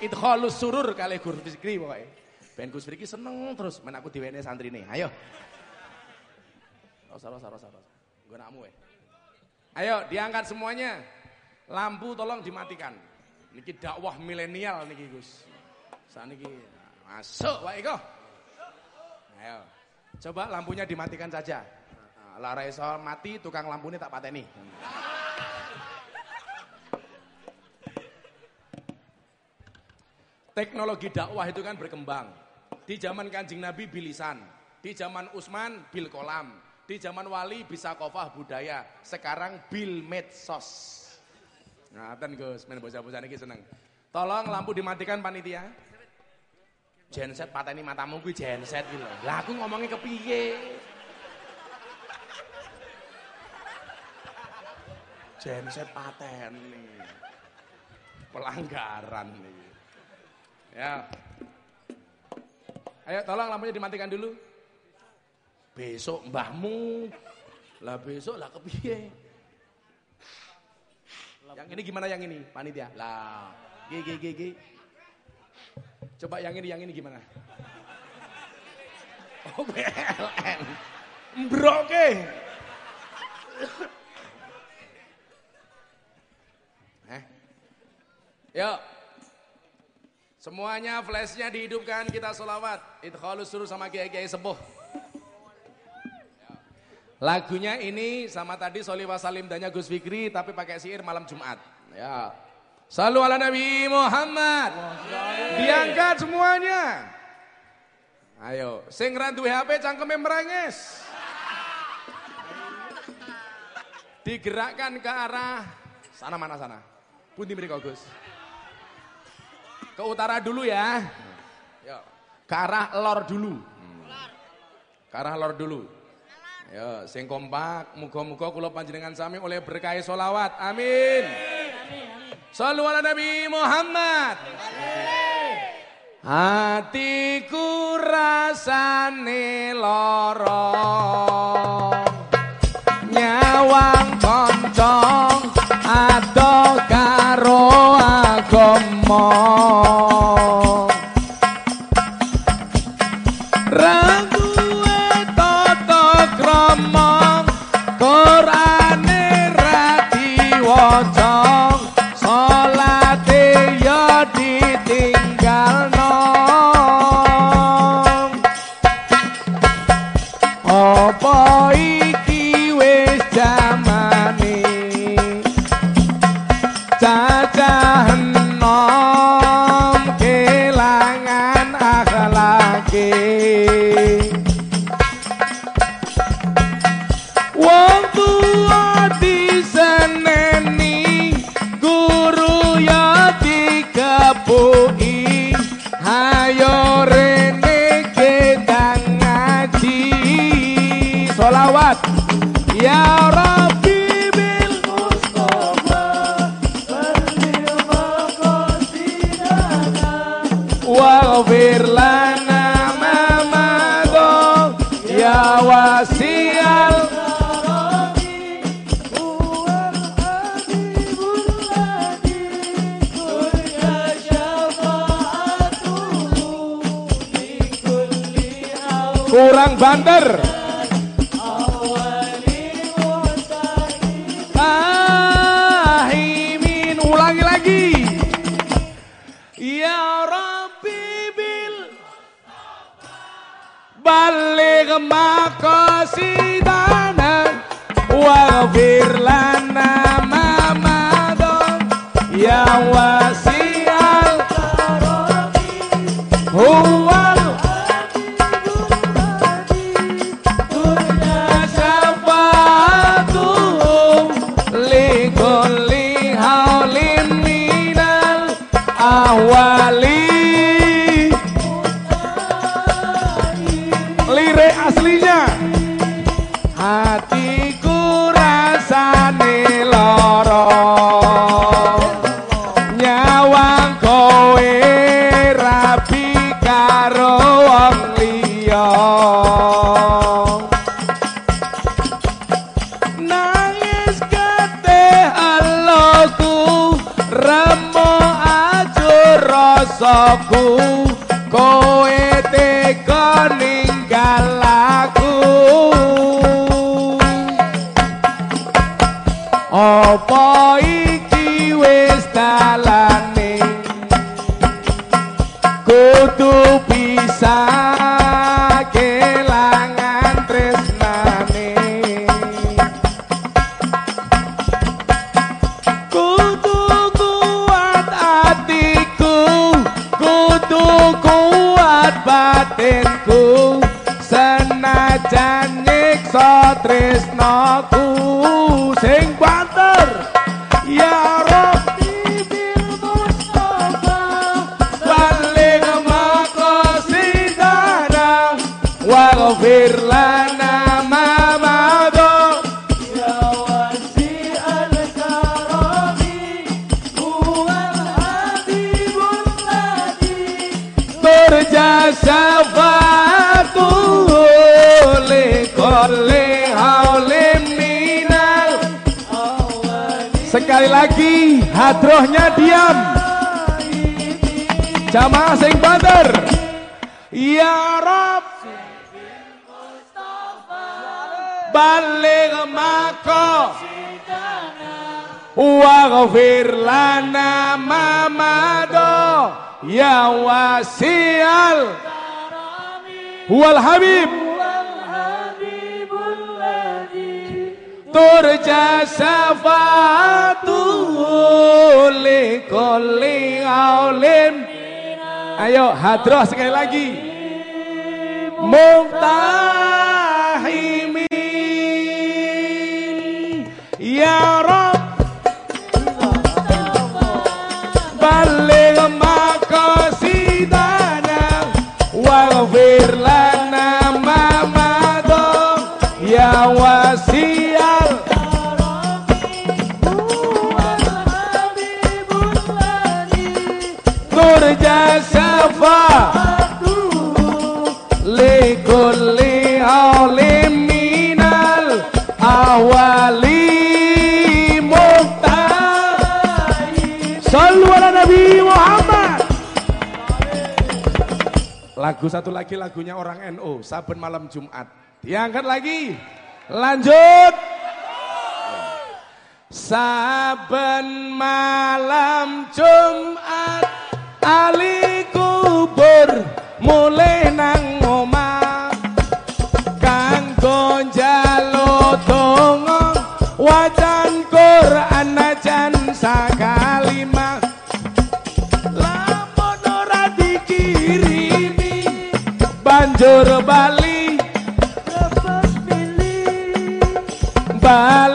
Idkhalus surur kali Gus Fikri pokoknya. Ben Gus Fikri seneng terus men aku diwene santrine. Ayo. Rosa rosa rosa rosa. Gue nakmu ya. Ayo diangkat semuanya. Lampu tolong dimatikan. Niki dakwah milenial niki Gus. Saat niki masuk wae kok. Ayo. Coba lampunya dimatikan saja. Lara iso mati tukang lampunya tak pateni. Teknologi dakwah itu kan berkembang. Di zaman kanjeng Nabi bilisan, di zaman Utsman bil kolam, di zaman Wali bisa kofah budaya, sekarang bil medsos. Nah, ten Gus, main bocah-bocah ini seneng. Tolong lampu dimatikan panitia. Genset pateni matamu gue genset gitu. Lah aku ngomongnya kepiye? Genset pateni. Pelanggaran nih. Ya. Ayo tolong lampunya dimatikan dulu. Besok mbahmu. Lah besok lah kepiye? Yang ini gimana yang ini? Panitia. Lah, gigi gigi. Coba yang ini yang ini gimana? Oh BLN. Mbroke. Eh. Yuk. Semuanya flashnya dihidupkan kita solawat. Idkhalus suruh sama kiai-kiai sepuh. Lagunya ini sama tadi Soli Wasalim danya Gus Fikri tapi pakai syair malam Jumat. Ya. Salu ala Nabi Muhammad. Diangkat semuanya. Ayo, sing rantu HP cangkeme merenges. Digerakkan ke arah sana mana sana. Pundi mereka Gus. Ke utara dulu ya. Ya. Ke arah lor dulu. Ke arah lor dulu. Ya, sing kompak, muga-muga kula panjenengan sami oleh berkah solawat. Amin. Ala Nabi Muhammad. Hatiku rasane loro Terus sekali lagi. Muntahimin Ya Lagu satu lagi lagunya orang NO, saben malam Jumat. Diangkat lagi. Lanjut. Saben malam Jumat Ali kubur mulai Doro Bali Lepas pilih Bali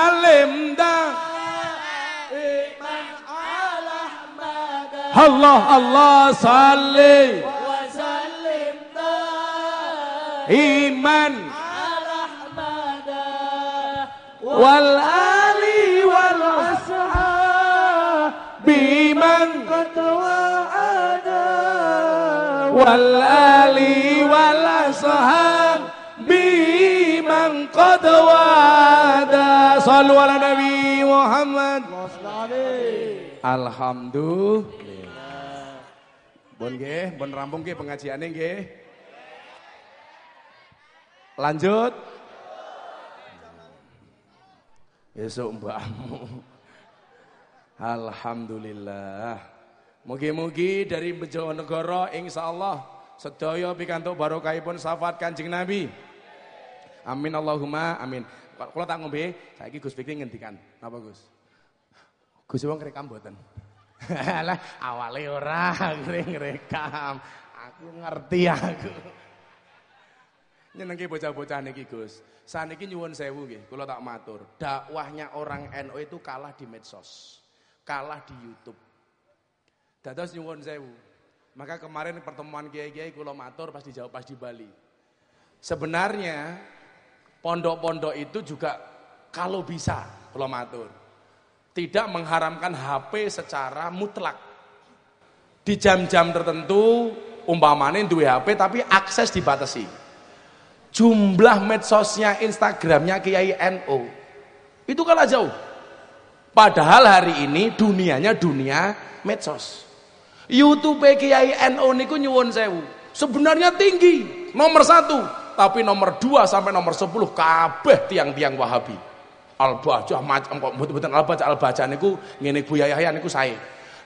wa sallim da Allah Allah salli. Iman. Wal ali wal biman. Wal ali wal ashab biman qad wada sallu ala nabi Muhammad Alhamdulillah Bon nggih, bon rampung nggih pengajiane nggih. Lanjut. Besok mbakmu. Alhamdulillah. Mugi-mugi dari Bojonegoro insyaallah sedaya pikantuk barokahipun syafaat Kanjeng Nabi. Amin Allahumma amin. Kalau tak ngombe, saiki Gus Fikri ngendikan. Napa Gus? Gus wong rekam mboten. Lah awale ora ngrekam. Aku ngerti aku. Nyenengke bocah-bocah niki Gus. Saniki nyuwun sewu nggih, kula tak matur. Dakwahnya orang NU itu kalah di medsos. Kalah di YouTube. Dados nyuwun sewu. Maka kemarin pertemuan kiai-kiai kula matur pas dijawab pas di Bali. Sebenarnya pondok-pondok itu juga kalau bisa kula matur tidak mengharamkan HP secara mutlak. Di jam-jam tertentu umpamanya dua HP tapi akses dibatasi. Jumlah medsosnya Instagramnya Kiai NO itu kalah jauh. Padahal hari ini dunianya dunia medsos. YouTube Kiai NO niku nyuwun sewu. Sebenarnya tinggi, nomor satu. Tapi nomor dua sampai nomor sepuluh kabeh tiang-tiang Wahabi. Al-Bajah macam kok mboten Al-Bajah Al-Bajah niku ngene Bu Yahya niku sae.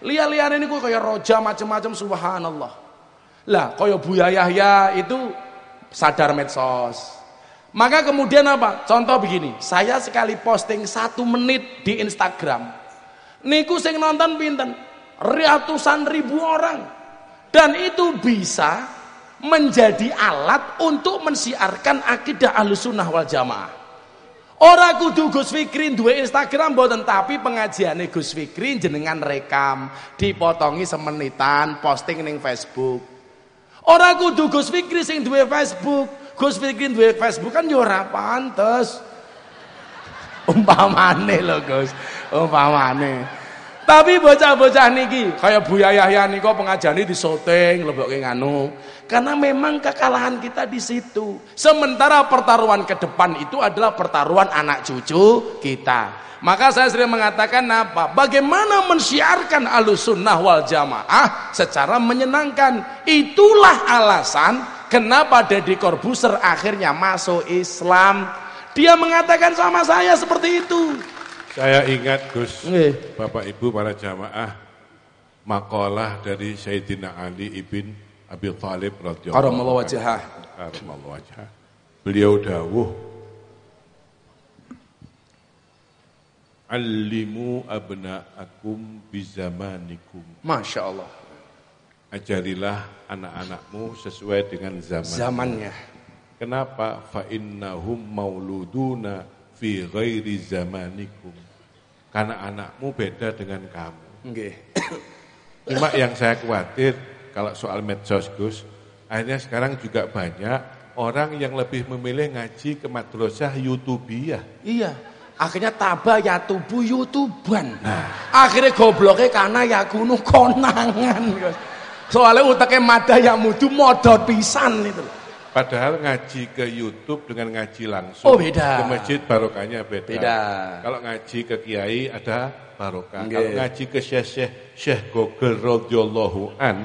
Liya-liyane niku kaya roja macam-macam subhanallah. Lah kaya Bu Yahya itu sadar medsos. Maka kemudian apa? Contoh begini, saya sekali posting satu menit di Instagram. Niku sing nonton pinten? Ratusan ribu orang. Dan itu bisa menjadi alat untuk mensiarkan akidah Ahlussunnah wal Jamaah. Ora kudu Gus Fikri duwe Instagram mboten tapi pengajiane Gus Fikri jenengan rekam, dipotongi semenitan, posting ning Facebook. Ora kudu Gus Fikri sing duwe Facebook. Gus Fikri duwe Facebook kan yo ora pantes. Umpamane lho Gus, umpamane. Tapi bocah-bocah niki kaya Buya Yahya niko pengajane disoting lebokke nganu. Karena memang kekalahan kita di situ. Sementara pertaruhan ke depan itu adalah pertaruhan anak cucu kita. Maka saya sering mengatakan apa? Bagaimana mensiarkan alusunnah wal jamaah secara menyenangkan. Itulah alasan kenapa Deddy Corbuzier akhirnya masuk Islam. Dia mengatakan sama saya seperti itu.
Saya ingat Gus,
Nggih.
Bapak Ibu para jamaah, makalah dari Sayyidina Ali ibn Abi Thalib radhiyallahu
Karamallahu wajhah.
Karamallahu wajhah. Beliau dawuh Alimu abna'akum bizamanikum.
Masya Allah.
Ajarilah anak-anakmu sesuai dengan zaman.
Zamannya.
Kenapa? Fa innahum mauluduna fi ghairi zamanikum. Karena anakmu beda dengan kamu.
Nggih.
Cuma yang saya khawatir kalau soal medsos Gus, akhirnya sekarang juga banyak orang yang lebih memilih ngaji ke madrasah YouTubiyah.
Iya. Akhirnya tabah ya tubuh youtuban. Akhirnya gobloknya karena ya kuno konangan. Soalnya utaknya mada ya mudu modot pisan itu.
Padahal ngaji ke YouTube dengan ngaji langsung
Oh, beda.
ke masjid barokahnya beda.
Beda.
Kalau ngaji ke kiai ada barokah.
Nggih.
Kalau ngaji ke Syekh Syekh, Syekh Gogel radhiyallahu an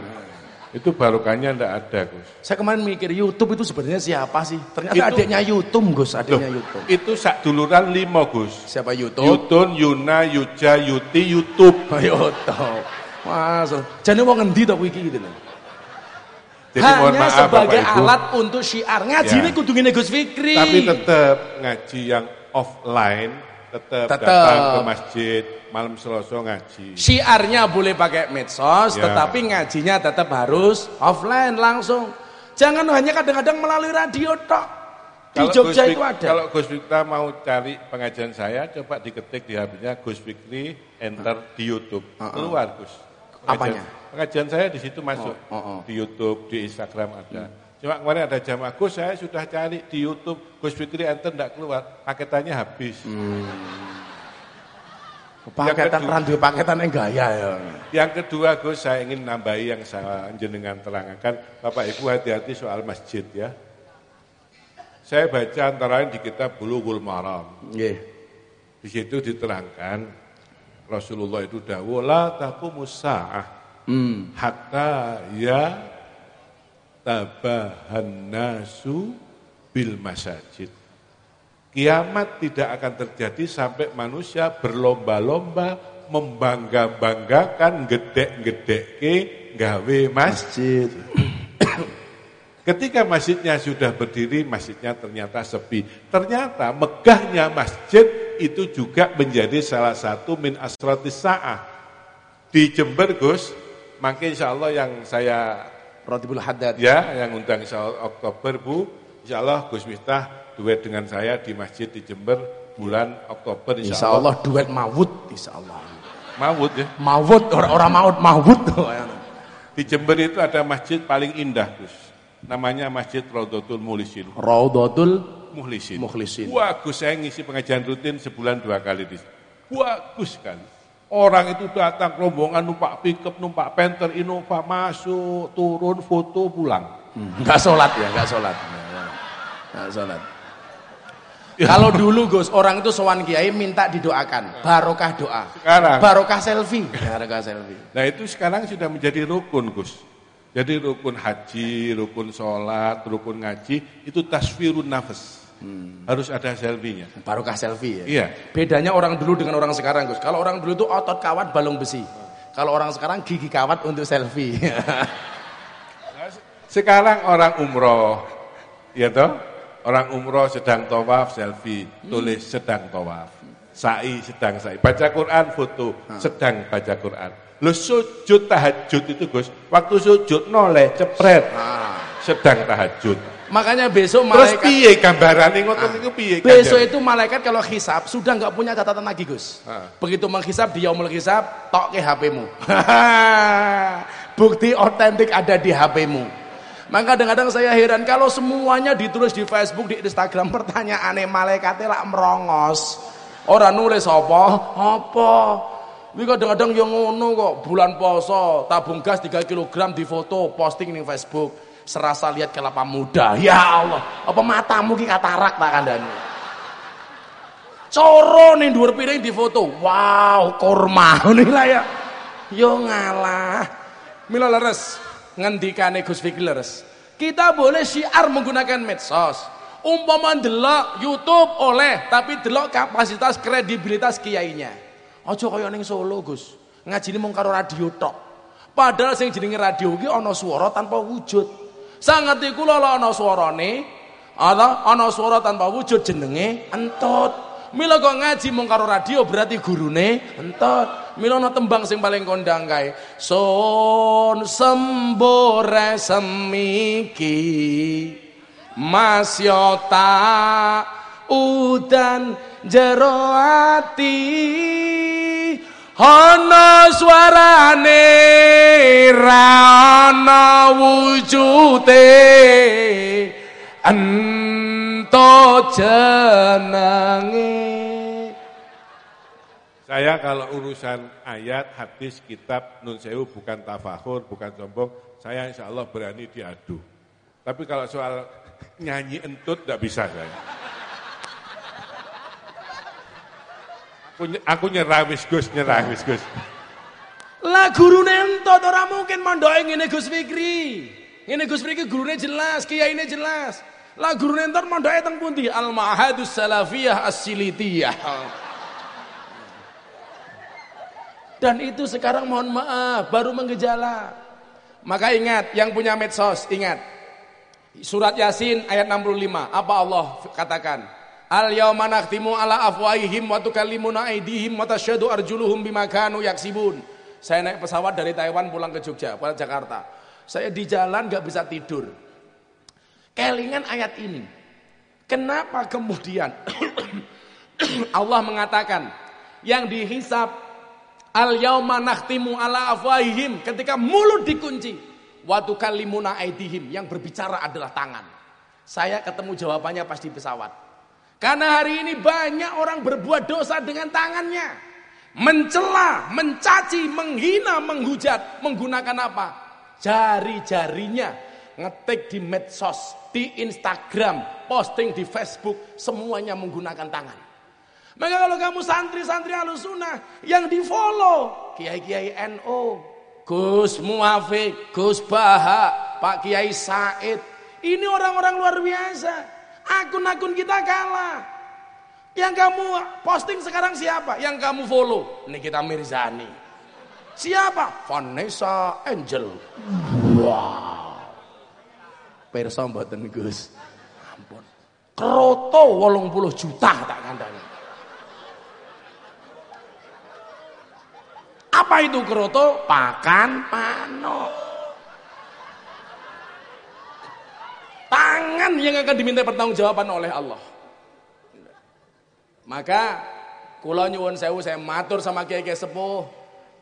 itu barokahnya ndak ada, Gus.
Saya kemarin mikir YouTube itu sebenarnya siapa sih? Ternyata
Itu-
adiknya YouTube, Gus,
Loh,
adiknya YouTube.
itu sak duluran lima, Gus.
Siapa YouTube?
Yutun, Yuna, Yuja, Yuti, YouTube.
YouTube. Masuk. Jadi mau ngendi to iki gitu.
Jadi mohon
Hanya
maaf
sebagai
Bapak Ibu.
alat untuk syiar. Ngaji
Ya.
ini kudu ngene Gus Fikri.
Tapi tetap ngaji yang offline tetap datang ke masjid malam Selasa ngaji.
Syiarnya boleh pakai medsos,
Ya.
tetapi ngajinya tetap harus offline langsung. Jangan hanya kadang-kadang melalui radio tok. Di
Kalau
Jogja
Gus
itu ada.
Kalau Gus Fikri mau cari pengajian saya, coba diketik di HP-nya Gus Fikri, enter di YouTube. Keluar Gus.
Apanya?
Pengajian saya di situ masuk.
Oh, oh, oh.
Di YouTube, di Instagram ada. Cuma kemarin ada jamaah Gus, saya sudah cari di YouTube, Gus Fikri enter enggak keluar, paketannya habis.
Hmm. paketan randu paketan yang gaya ya.
Yang kedua Gus, saya ingin nambahi yang saya jenengan terangkan, Bapak Ibu hati-hati soal masjid ya. Saya baca antara lain di kitab Bulughul Maram.
Nggih.
Di situ diterangkan Rasulullah itu dawuh la taqumus sa'ah
Hmm.
hatta ya tabahan nasu bil masajid. Kiamat tidak akan terjadi sampai manusia berlomba-lomba membangga-banggakan gedek-gedekke gawe masjid. Ketika masjidnya sudah berdiri, masjidnya ternyata sepi. Ternyata megahnya masjid itu juga menjadi salah satu min asratis sa'ah. Di Jember, Gus, maka insya Allah yang saya
Rotibul Haddad.
ya, yang undang insya Allah Oktober, Bu, insya Allah Gus Miftah duet dengan saya di masjid di Jember bulan Oktober insya,
Insya Allah duet mawud, insya Allah.
Mawud ya.
Mawud, orang-orang maut mawud.
Di Jember itu ada masjid paling indah, Gus. Namanya Masjid Raudatul Mulisin.
Raudatul
Muhlisin.
Mukhlisin.
Bagus, saya ngisi pengajian rutin sebulan dua kali. Di. Bagus sekali. Orang itu datang rombongan numpak pickup, numpak penter, Innova masuk, turun, foto, pulang.
Enggak sholat ya, enggak sholat. Enggak sholat. Kalau dulu Gus, orang itu sowan kiai minta didoakan, barokah doa.
Sekarang.
Barokah selfie, barokah selfie.
Nah itu sekarang sudah menjadi rukun Gus. Jadi rukun haji, rukun sholat, rukun ngaji, itu tasfirun nafas. Harus ada selfie-nya.
Barokah selfie ya.
Iya.
Bedanya orang dulu dengan orang sekarang Gus. Kalau orang dulu itu otot kawat balung besi. Kalau orang sekarang gigi kawat untuk selfie.
Sekarang orang umroh, ya toh? Orang umroh sedang tawaf selfie, tulis sedang tawaf. Sa'i sedang sa'i. Baca Quran foto, sedang baca Quran. Lu sujud tahajud itu Gus, waktu sujud noleh cepret. Sedang tahajud.
Makanya besok
Terus
malaikat
piye gambaran ngoten niku piye?
Besok itu malaikat kalau hisap sudah nggak punya catatan lagi Gus. Begitu menghisap di yaumul hisap, tok ke HP-mu. Bukti otentik ada di HP-mu. Maka kadang-kadang saya heran kalau semuanya ditulis di Facebook, di Instagram pertanyaannya malaikatnya lah merongos. Orang nulis apa? Apa? Ini kadang-kadang yang ngono kok bulan poso tabung gas 3 kg di foto posting di Facebook serasa lihat kelapa muda. Ya Allah apa matamu ki katarak tak kandani? Coro nih dhuwur piring di foto wow kurma ini lah ya. Yo ngalah. Mila leres ngendikane Gus Fikri leres. Kita boleh syiar menggunakan medsos. Umpama delok YouTube oleh tapi delok kapasitas kredibilitas kiainya. Aja kaya ning Solo Gus. Ngajine mung karo radio tok. Padahal sing jenenge radio iki ana swara tanpa wujud. Sangat iku lho ana swarane, ana ana swara tanpa wujud jenenge entut. Mila kok ngaji mung karo radio berarti gurune entot. Mila ana tembang sing paling kondang kae. Son sembore semiki. Mas yota udan jero ati. Ana suarane ra ana wujute. Ento jenenge.
Saya kalau urusan ayat, hadis, kitab, nun sewu bukan tafakur, bukan sombong, saya insya Allah berani diadu. Tapi kalau soal nyanyi entut, tidak bisa saya. Aku, aku nyerah wis Gus, nyerah wis Gus.
Lah gurune entot ora mungkin mondoke ngene Gus Fikri. Ngene Gus Fikri gurune jelas, kiyaine jelas. Lah gurune entot mondoke teng pundi? Al Ma'hadus Salafiyah As-Silitiyah. Dan itu sekarang mohon maaf baru menggejala. Maka ingat yang punya medsos, ingat. Surat Yasin ayat 65. Apa Allah katakan? Al yauma nakhtimu ala afwahihim wa tukallimuna aydihim wa tashhadu arjuluhum bima kanu yaksibun. Saya naik pesawat dari Taiwan pulang ke Jogja, pulang Jakarta. Saya di jalan nggak bisa tidur. Kelingan ayat ini. Kenapa kemudian Allah mengatakan yang dihisap al yauma nakhtimu ala afwahihim ketika mulut dikunci wa tukallimuna aydihim yang berbicara adalah tangan. Saya ketemu jawabannya pas di pesawat. Karena hari ini banyak orang berbuat dosa dengan tangannya mencela, mencaci, menghina, menghujat menggunakan apa? Jari-jarinya ngetik di medsos, di Instagram, posting di Facebook, semuanya menggunakan tangan. Maka kalau kamu santri-santri alusuna yang di follow Kiai-Kiai NO, Gus Muafik, Gus Baha, Pak Kiai Said, ini orang-orang luar biasa. Akun-akun kita kalah. Yang kamu posting sekarang siapa? Yang kamu follow? Nikita Mirzani. Siapa? Vanessa Angel. Wow. Perso mboten Gus. Ampun. Kroto 80 juta tak kandani. Apa itu kroto? Pakan panok. Yang akan diminta pertanggungjawaban oleh Allah. Maka kula nyuwun sewu saya matur sama kiai-kiai sepuh.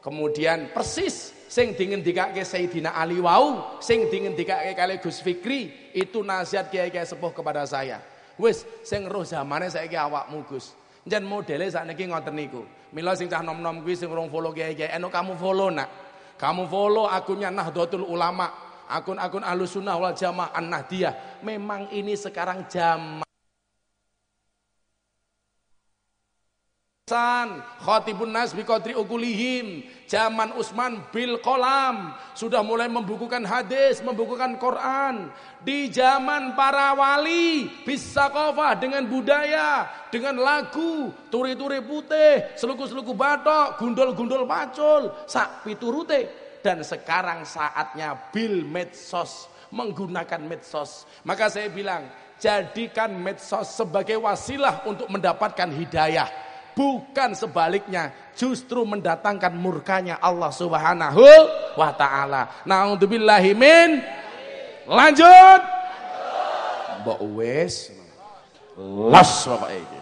Kemudian persis sing dingendikake Sayyidina Ali wau, sing dingendikake kali Gus Fikri, itu nasihat kiai-kiai sepuh kepada saya. Wis sing roh zamane saiki awakmu Gus. Jan modele sakniki ngoten niku. Mila sing cah nom-nom kuwi sing urung follow kiai-kiai, eno kamu follow nak. Kamu follow akunnya Nahdlatul Ulama, akun-akun Ahlussunnah wal Jamaah An-Nahdiyah. Memang ini sekarang jam San, Khatibun Nas bi qadri ukulihim, zaman Utsman bil kolam sudah mulai membukukan hadis, membukukan Quran. Di zaman para wali bisa kofah dengan budaya, dengan lagu, turi-turi putih, seluku-seluku batok, gundul-gundul pacul, sak piturute. Dan sekarang saatnya bil medsos, menggunakan medsos. Maka saya bilang, jadikan medsos sebagai wasilah untuk mendapatkan hidayah Bukan sebaliknya, justru mendatangkan murkanya Allah Subhanahu wa taala. Nauzubillahi min. Lanjut. Mbok wis los iki.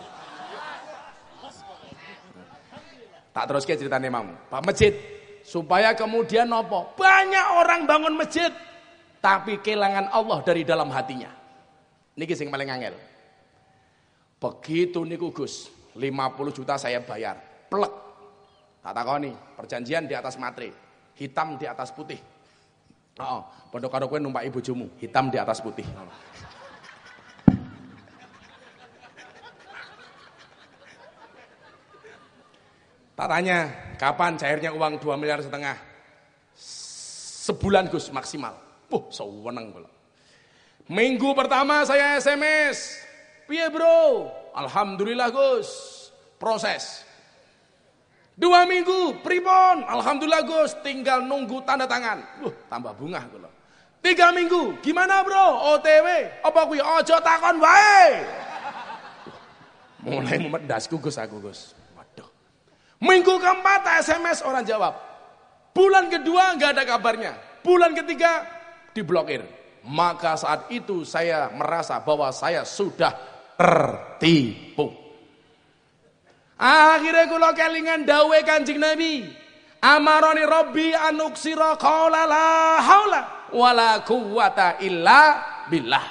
Tak terus ke ceritanya mau. Pak masjid supaya kemudian nopo banyak orang bangun masjid tapi kehilangan Allah dari dalam hatinya. Niki sing paling angel. Begitu niku Gus, 50 juta saya bayar. Plek. Tak takoni, perjanjian di atas matre. Hitam di atas putih. Oh, pondok karo numpak ibu bojomu, hitam di atas putih. Tak tanya, kapan cairnya uang 2 miliar setengah? Sebulan Gus maksimal. Puh, sewenang pula. Minggu pertama saya SMS. Piye bro? Alhamdulillah Gus. Proses. Dua minggu, pripon. Alhamdulillah Gus, tinggal nunggu tanda tangan. Wah, tambah bunga kula. Tiga minggu, gimana bro? OTW, apa kuwi? Ojo takon wae. Mulai memedasku Gus aku Gus. Minggu keempat SMS orang jawab. Bulan kedua nggak ada kabarnya. Bulan ketiga diblokir. Maka saat itu saya merasa bahwa saya sudah tertipu. Akhirnya kula kelingan dawe Kanjeng Nabi. Amaroni Robbi anuksira qala la haula wala quwata illa billah.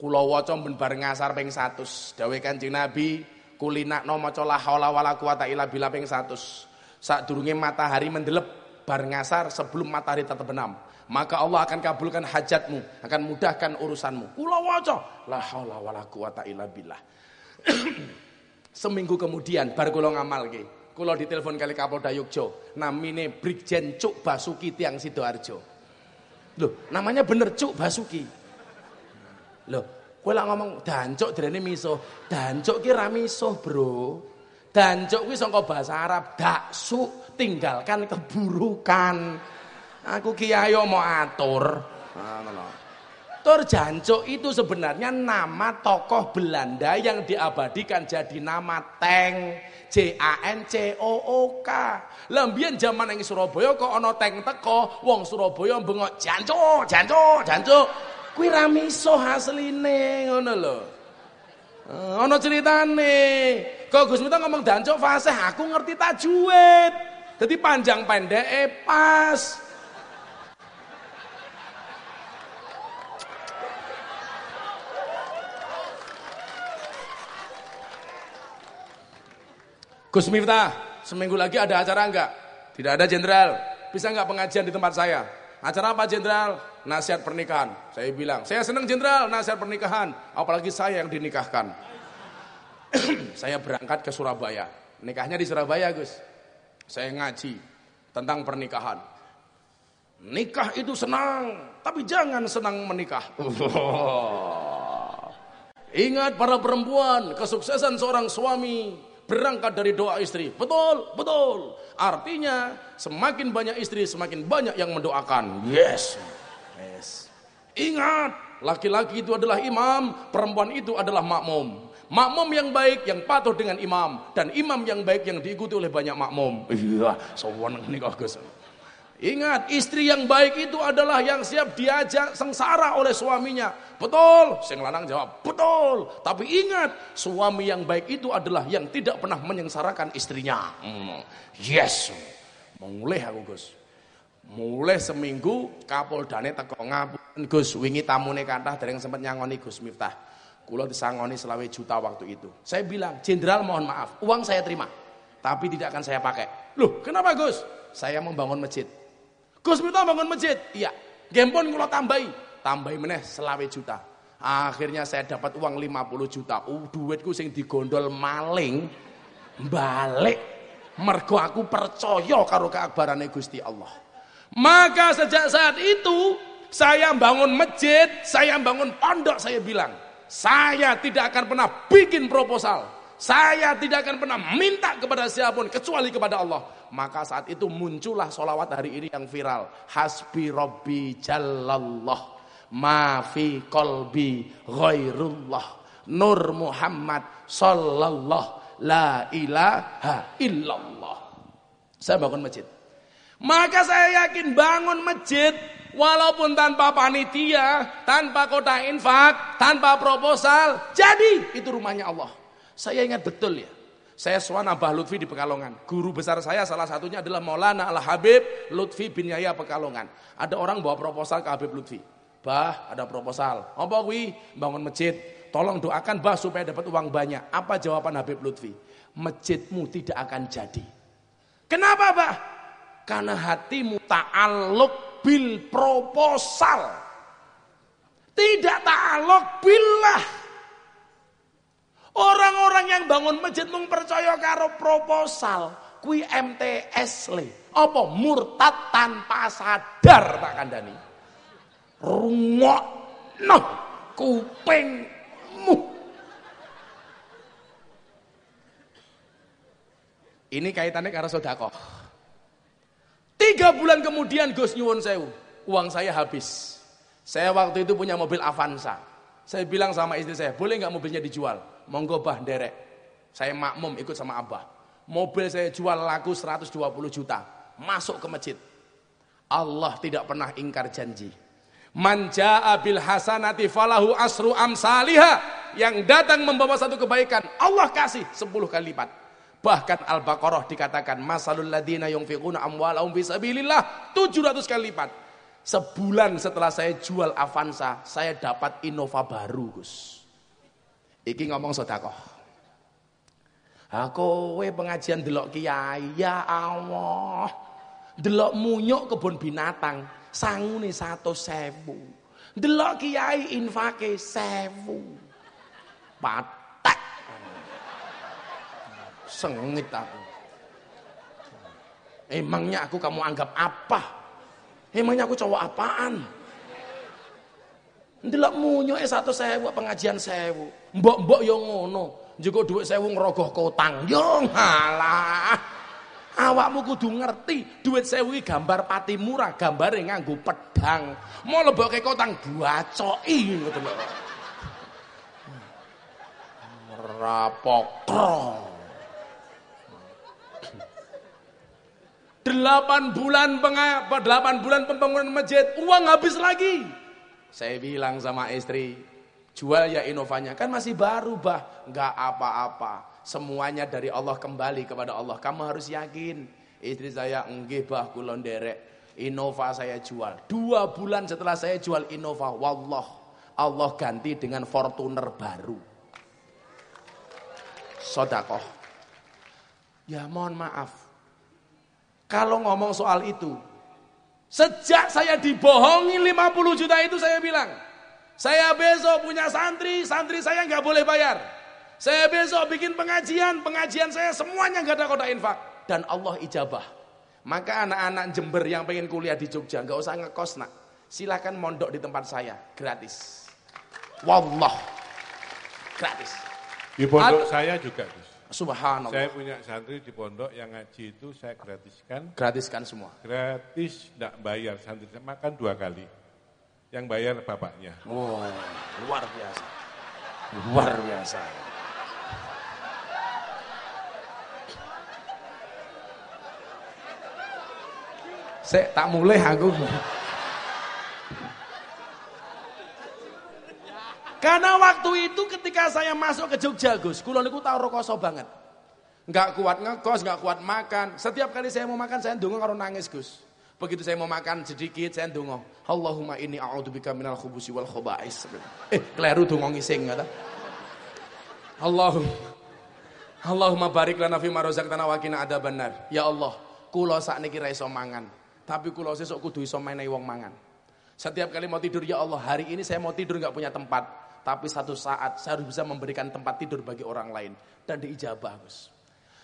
Kula waca ben bareng ngasar ping 100. Dawe Kanjeng Nabi kulinakno maca la haula wala quwata illa billah ping 100. Sadurunge matahari mendelep bar ngasar sebelum matahari terbenam. Maka Allah akan kabulkan hajatmu, akan mudahkan urusanmu. Kula waca la haula wala quwata illa billah. Seminggu kemudian bar kula ngamalke. Kula ditelepon kali Kapolda Yogyo, namine Brigjen Cuk Basuki Tiang Sidoarjo. Loh, namanya bener Cuk Basuki. Loh, kowe lak ngomong dancuk derene misuh. Dancuk ki ra misuh, Bro. Dancuk kuwi saka bahasa Arab daksu, tinggalkan keburukan. Aku kiai mau atur. Tur Jancuk itu sebenarnya nama tokoh Belanda yang diabadikan jadi nama Teng. J A N C O O K. Lambien zaman yang Surabaya kok ana Teng teko, wong Surabaya bengok Jancuk, Jancuk, Jancuk. Kuwi ra miso asline ngono lho. Ana ceritane. Kok Gus Miftah ngomong Jancuk fasih, aku ngerti tajwid. Jadi panjang pendek pas. Gus Miftah, seminggu lagi ada acara enggak? Tidak ada jenderal. Bisa enggak pengajian di tempat saya? Acara apa jenderal? Nasihat pernikahan. Saya bilang, saya senang jenderal nasihat pernikahan. Apalagi saya yang dinikahkan. saya berangkat ke Surabaya. Nikahnya di Surabaya Gus. Saya ngaji tentang pernikahan. Nikah itu senang, tapi jangan senang menikah. Ingat para perempuan, kesuksesan seorang suami berangkat dari doa istri. Betul, betul. Artinya semakin banyak istri semakin banyak yang mendoakan. Yes. Yes. Ingat, laki-laki itu adalah imam, perempuan itu adalah makmum. Makmum yang baik yang patuh dengan imam dan imam yang baik yang diikuti oleh banyak makmum. Iya, sowan nih Gus. Ingat, istri yang baik itu adalah yang siap diajak sengsara oleh suaminya. Betul, sing lanang jawab, betul. Tapi ingat, suami yang baik itu adalah yang tidak pernah menyengsarakan istrinya. Hmm. Yes. Mulai aku Gus. Mulai seminggu Kapoldane teko ngapun Gus wingi tamune kathah dereng sempat nyangoni Gus Miftah. Kula disangoni selawe juta waktu itu. Saya bilang, "Jenderal mohon maaf, uang saya terima, tapi tidak akan saya pakai." Loh, kenapa Gus? Saya membangun masjid. Gus Miftah bangun masjid. Iya. Gempon kula tambahi, tambahi meneh selawe juta. Akhirnya saya dapat uang 50 juta. Uh, duitku sing digondol maling balik. Mergo aku percaya karo keakbarane Gusti Allah. Maka sejak saat itu saya bangun masjid, saya bangun pondok, saya bilang, saya tidak akan pernah bikin proposal. Saya tidak akan pernah minta kepada siapa pun kecuali kepada Allah. Maka saat itu muncullah solawat hari ini yang viral. Hasbi Robbi Jallallah. Ma fi kolbi ghairullah. Nur Muhammad Sallallahu La ilaha illallah. Saya bangun masjid. Maka saya yakin bangun masjid walaupun tanpa panitia, tanpa kota infak, tanpa proposal, jadi itu rumahnya Allah. Saya ingat betul ya. Saya suan Abah Lutfi di Pekalongan. Guru besar saya salah satunya adalah Maulana Al Habib Lutfi bin Yahya Pekalongan. Ada orang bawa proposal ke Habib Lutfi. Bah, ada proposal. Apa wi? Bangun masjid. Tolong doakan bah supaya dapat uang banyak. Apa jawaban Habib Lutfi? Masjidmu tidak akan jadi. Kenapa bah? Karena hatimu ta'aluk bil proposal. Tidak ta'aluk billah. Orang-orang yang bangun masjid mung percaya karo proposal, kui MTS le. Apa murtad tanpa sadar tak kandani. no kupingmu. Ini kaitannya karena sodako. Tiga bulan kemudian Gus nyuwun sewu, uang saya habis. Saya waktu itu punya mobil Avanza. Saya bilang sama istri saya, boleh nggak mobilnya dijual? Monggo bah derek. Saya makmum ikut sama abah. Mobil saya jual laku 120 juta. Masuk ke masjid. Allah tidak pernah ingkar janji. Manja abil hasanati falahu asru amsaliha. Yang datang membawa satu kebaikan, Allah kasih 10 kali lipat. Bahkan Al-Baqarah dikatakan masalul ladina yunfiquna amwalahum fisabilillah 700 kali lipat. Sebulan setelah saya jual Avanza, saya dapat Innova baru, Gus. Iki ngomong sedekah. Aku we pengajian delok kiai, ya Allah. Delok munyuk kebun binatang, sangune satu sewu. Delok kiai infake sewu. Pat Sengit aku. Emangnya aku kamu anggap apa? Emangnya aku cowok apaan? Eh satu sewu pengajian sewu. Mbok-mbok yo ngono. Juga duit sewu ngerogoh kotang. Yo ngalah. Awakmu kudu ngerti, duit sewu gambar pati murah, gambare nganggo pedang. Mau lebokke kotang buacoki ngono lho. Rapokro. Delapan bulan pengapa, delapan bulan pembangunan masjid, uang habis lagi. Saya bilang sama istri, jual ya inovanya, kan masih baru bah, nggak apa-apa. Semuanya dari Allah kembali kepada Allah. Kamu harus yakin. Istri saya enggih bah kulon derek. Innova saya jual. Dua bulan setelah saya jual Innova, wallah Allah ganti dengan Fortuner baru. Sodakoh. Ya mohon maaf, kalau ngomong soal itu, sejak saya dibohongi 50 juta itu saya bilang, saya besok punya santri, santri saya nggak boleh bayar. Saya besok bikin pengajian, pengajian saya semuanya nggak ada kota infak. Dan Allah ijabah. Maka anak-anak Jember yang pengen kuliah di Jogja, nggak usah ngekos nak. Silahkan mondok di tempat saya, gratis. Wallah, gratis.
Di pondok saya juga,
Subhanallah.
Saya punya santri di pondok yang ngaji itu saya gratiskan.
Gratiskan semua.
Gratis, tidak bayar santri makan dua kali. Yang bayar bapaknya.
Oh, luar biasa. Luar biasa. Saya tak mulai aku. Karena waktu itu ketika saya masuk ke Jogja Gus, kulon itu tahu rokoso banget. Enggak kuat ngekos, enggak kuat makan. Setiap kali saya mau makan saya ndonga karo nangis Gus. Begitu saya mau makan sedikit saya ndonga, Allahumma inni a'udzubika minal khubusi wal khaba'is. Eh, kleru donga ngising ngata. Allahumma Allahumma barik lana fi ma razaqtana wa qina adzabannar. Ya Allah, kula sakniki ra iso mangan, tapi kula sesuk kudu iso menehi wong mangan. Setiap kali mau tidur, ya Allah, hari ini saya mau tidur nggak punya tempat. Tapi satu saat saya harus bisa memberikan tempat tidur bagi orang lain. Dan diijabah Gus.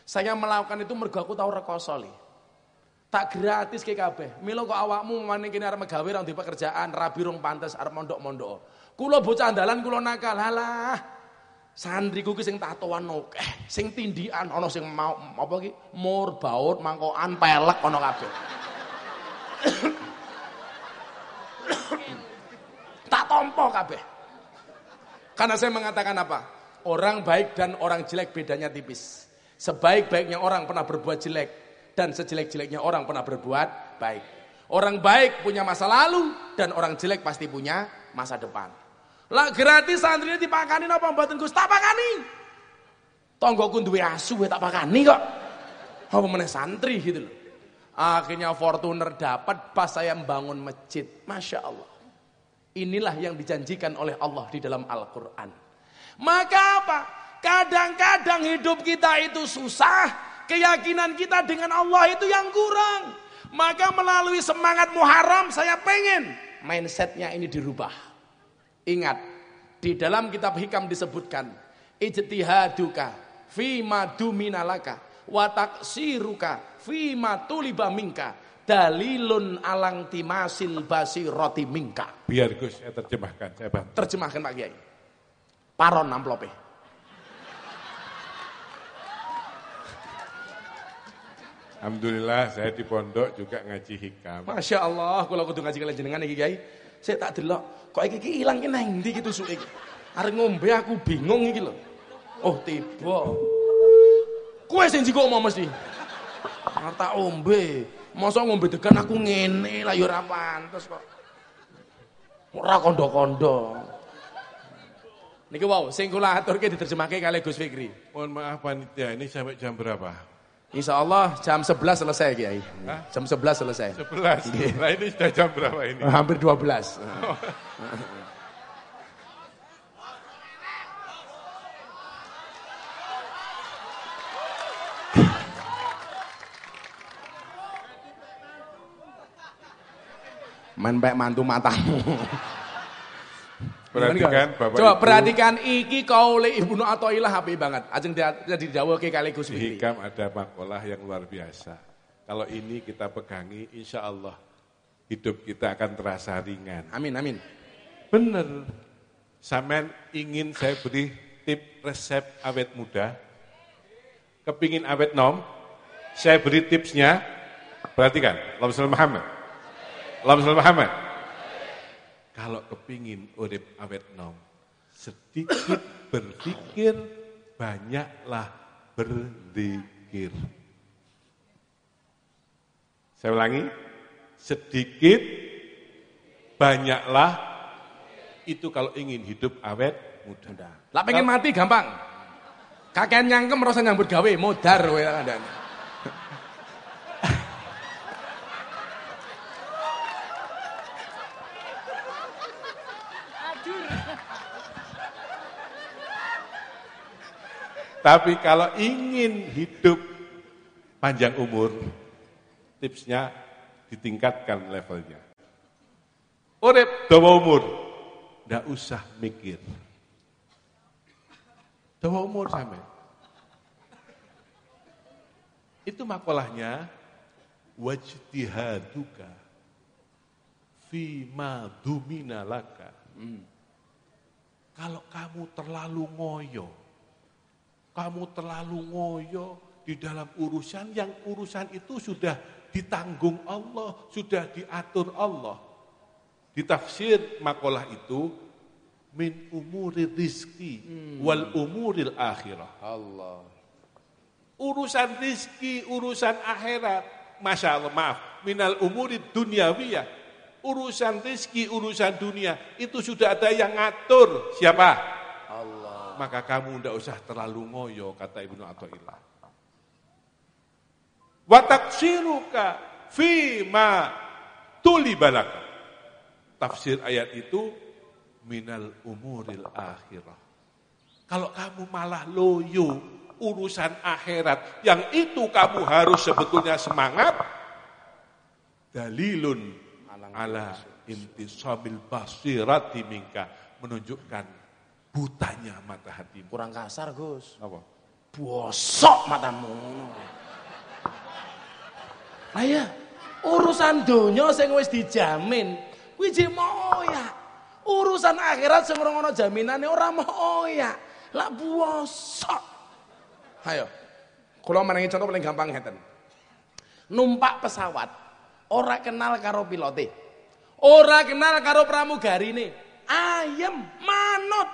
Saya melakukan itu mergo aku tahu rekosoli. Tak gratis ke kabeh. Milo kok awakmu maning kene arep megawe di pekerjaan, rabi rong pantes arep mondok-mondok. Kula bocah andalan kula nakal. Halah. Sandriku ki sing tatoan akeh, sing tindian ana sing mau apa ki mur baut mangkokan pelek ana kabeh. tak tompo kabeh. Karena saya mengatakan apa? Orang baik dan orang jelek bedanya tipis. Sebaik-baiknya orang pernah berbuat jelek dan sejelek-jeleknya orang pernah berbuat baik. Orang baik punya masa lalu dan orang jelek pasti punya masa depan. Lah gratis santri ini dipakani apa mboten Gus? Tak pakani. Tonggoku duwe asu tak pakani kok. Apa meneh santri gitu loh. Akhirnya Fortuner dapat pas saya membangun masjid. Masya Allah. Inilah yang dijanjikan oleh Allah di dalam Al-Quran. Maka apa? Kadang-kadang hidup kita itu susah, keyakinan kita dengan Allah itu yang kurang. Maka melalui semangat Muharram saya pengen mindsetnya ini dirubah. Ingat, di dalam kitab hikam disebutkan, ijtihaduka fima duminalaka wa taksiruka fima tuliba minka dalilun alang timasil roti mingka.
Biar Gus saya terjemahkan, saya bantu.
Terjemahkan Pak Kiai. Paron amplope.
Alhamdulillah saya di pondok juga ngaji hikam.
Masya Allah, kalau kudu ngaji kalian jenengan iki Kiai. Saya tak delok, kok iki iki ilang ki nang ndi gitu suke iki. Arep ngombe aku bingung iki lho. Oh, tiba. Kowe sing jiko mau mesti. Arep tak ombe. Masa ngombe degan aku ngene lah ya ora pantes kok. Ora kondo-kondo. Niki wow, sing kula aturke diterjemahke kali Gus Fikri.
Mohon maaf panitia, ini sampai jam berapa?
Insya Allah jam 11 selesai Kiai.
Hah?
Jam 11 selesai.
11. Nah ini sudah jam berapa ini?
Hampir 12. Main baik mantu matamu.
Perhatikan Bapak
Coba
Ibu.
perhatikan iki kaule Ibnu Athaillah HP banget. Ajeng jadi didhawuhke kali Gus
hikam ada makalah yang luar biasa. Kalau ini kita pegangi, insya Allah hidup kita akan terasa ringan.
Amin amin.
Bener. Samen ingin saya beri tip resep awet muda. Kepingin awet nom, saya beri tipsnya. Perhatikan, Allahumma Muhammad. Allahumma Muhammad. Kalau kepingin urip awet nom, sedikit berpikir, banyaklah berzikir. Saya ulangi, sedikit, banyaklah, itu kalau ingin hidup awet muda.
Lah pengen mati gampang. Kakean nyangkem rasa nyambut gawe, modar kowe
Tapi kalau ingin hidup panjang umur, tipsnya ditingkatkan levelnya. Urip dawa umur, ndak usah mikir. Dawa umur sampe. Itu makalahnya wajtihaduka fi ma dumina laka. Kalau kamu terlalu ngoyo, kamu terlalu ngoyo di dalam urusan yang urusan itu sudah ditanggung Allah, sudah diatur Allah. Di tafsir makalah itu min umuri rizki wal umuril akhirah.
Allah.
Urusan rizki, urusan akhirat, masya Allah maaf, minal umuri dunyawiyah. Urusan rizki, urusan dunia itu sudah ada yang ngatur. Siapa? Maka kamu tidak usah terlalu ngoyo kata Ibnu Athaillah. Wa taksiruka fi ma tulibalaka. Tafsir ayat itu minal umuril akhirah. Kalau kamu malah loyo urusan akhirat yang itu kamu harus sebetulnya semangat dalilun ala intisabil basirati minka menunjukkan butanya mata hatimu.
Kurang kasar, Gus.
Apa?
Bosok matamu. Lah ya, urusan donya sing wis dijamin, kuwi jek. Urusan akhirat sing ora ono jaminane ora moya. Lah bosok. Ayo. Kula maringi contoh paling gampang ngeten. Numpak pesawat, ora kenal karo pilote. Ora kenal karo pramugarine. Ayem, manut.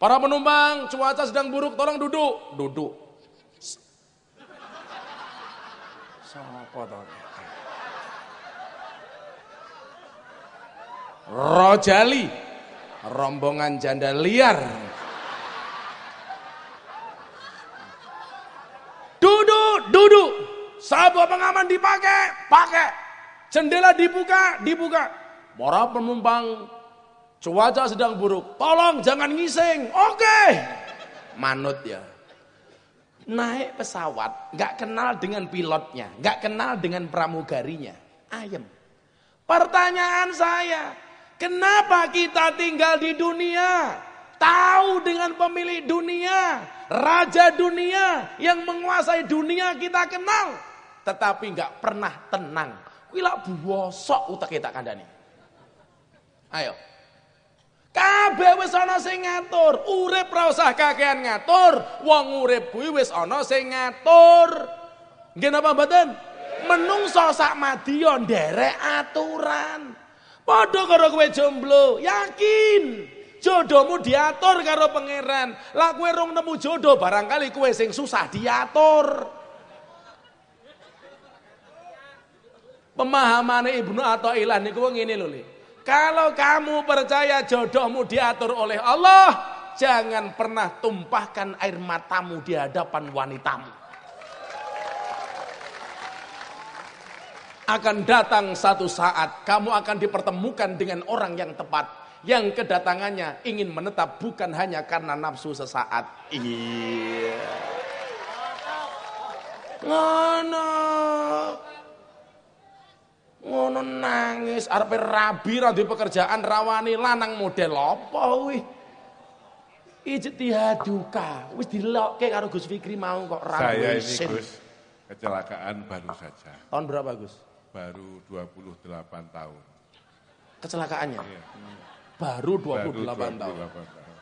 Para penumpang, cuaca sedang buruk, tolong duduk. Duduk. Sapa to? Rojali, rombongan janda liar. Duduk, duduk. Sabuk pengaman dipakai, pakai. Jendela dibuka, dibuka. Para penumpang, cuaca sedang buruk. Tolong jangan ngising. Oke. Manut ya. Naik pesawat, nggak kenal dengan pilotnya, nggak kenal dengan pramugarinya. Ayem. Pertanyaan saya, kenapa kita tinggal di dunia? Tahu dengan pemilik dunia, raja dunia yang menguasai dunia kita kenal, tetapi nggak pernah tenang. Wila bosok utak kita kandani. Ayo. Kabeh wis ana sing ngatur, urip ra usah kakean ngatur, wong urip kuwi wis ana sing ngatur. Nggih napa mboten? Menungso sak madya nderek aturan. Padha karo kowe jomblo, yakin jodohmu diatur karo pangeran. Lah kowe rung nemu jodoh barangkali kowe sing susah diatur. Pemahaman Ibnu Athaillah niku ngene lho, Kalau kamu percaya jodohmu diatur oleh Allah, jangan pernah tumpahkan air matamu di hadapan wanitamu. Akan datang satu saat kamu akan dipertemukan dengan orang yang tepat yang kedatangannya ingin menetap bukan hanya karena nafsu sesaat. Iya. Ngono. Ngono nangis arepe rabi ra pekerjaan rawani lanang model apa wih. Ijtihaduka wis dilokke karo Gus Fikri mau kok
ra Saya ini Gus kecelakaan baru saja.
Tahun berapa Gus?
baru 28 tahun.
Kecelakaannya? Iya. Baru 28, baru 28 tahun. tahun.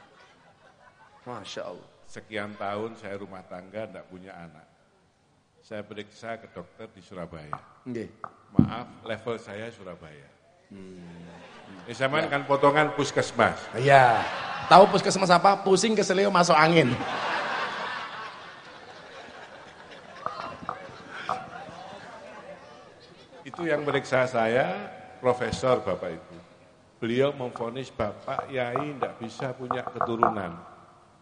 Masya Allah.
Sekian tahun saya rumah tangga tidak punya anak. Saya periksa ke dokter di Surabaya.
Okay.
Maaf, level saya Surabaya. Hmm. Ini saya main ya. kan potongan puskesmas.
Iya. Tahu puskesmas apa? Pusing keselio masuk angin.
Itu yang meriksa saya, profesor Bapak Ibu. Beliau memfonis Bapak Yai tidak bisa punya keturunan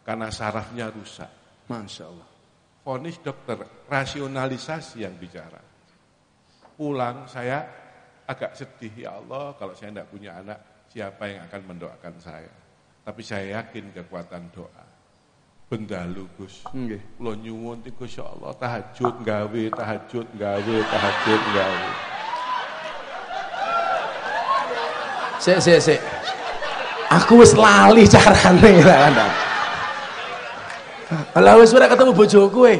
karena sarafnya rusak.
Masya Allah.
Fonis dokter, rasionalisasi yang bicara. Pulang saya agak sedih, ya Allah kalau saya tidak punya anak, siapa yang akan mendoakan saya. Tapi saya yakin kekuatan doa. Bendalu Gus.
Nggih.
Kula nyuwun Gus ya Allah tahajud gawe, tahajud gawe, tahajud gawe.
Sik sik sik. Aku wis lali carane lah. Lah wis ora ketemu bojoku kowe.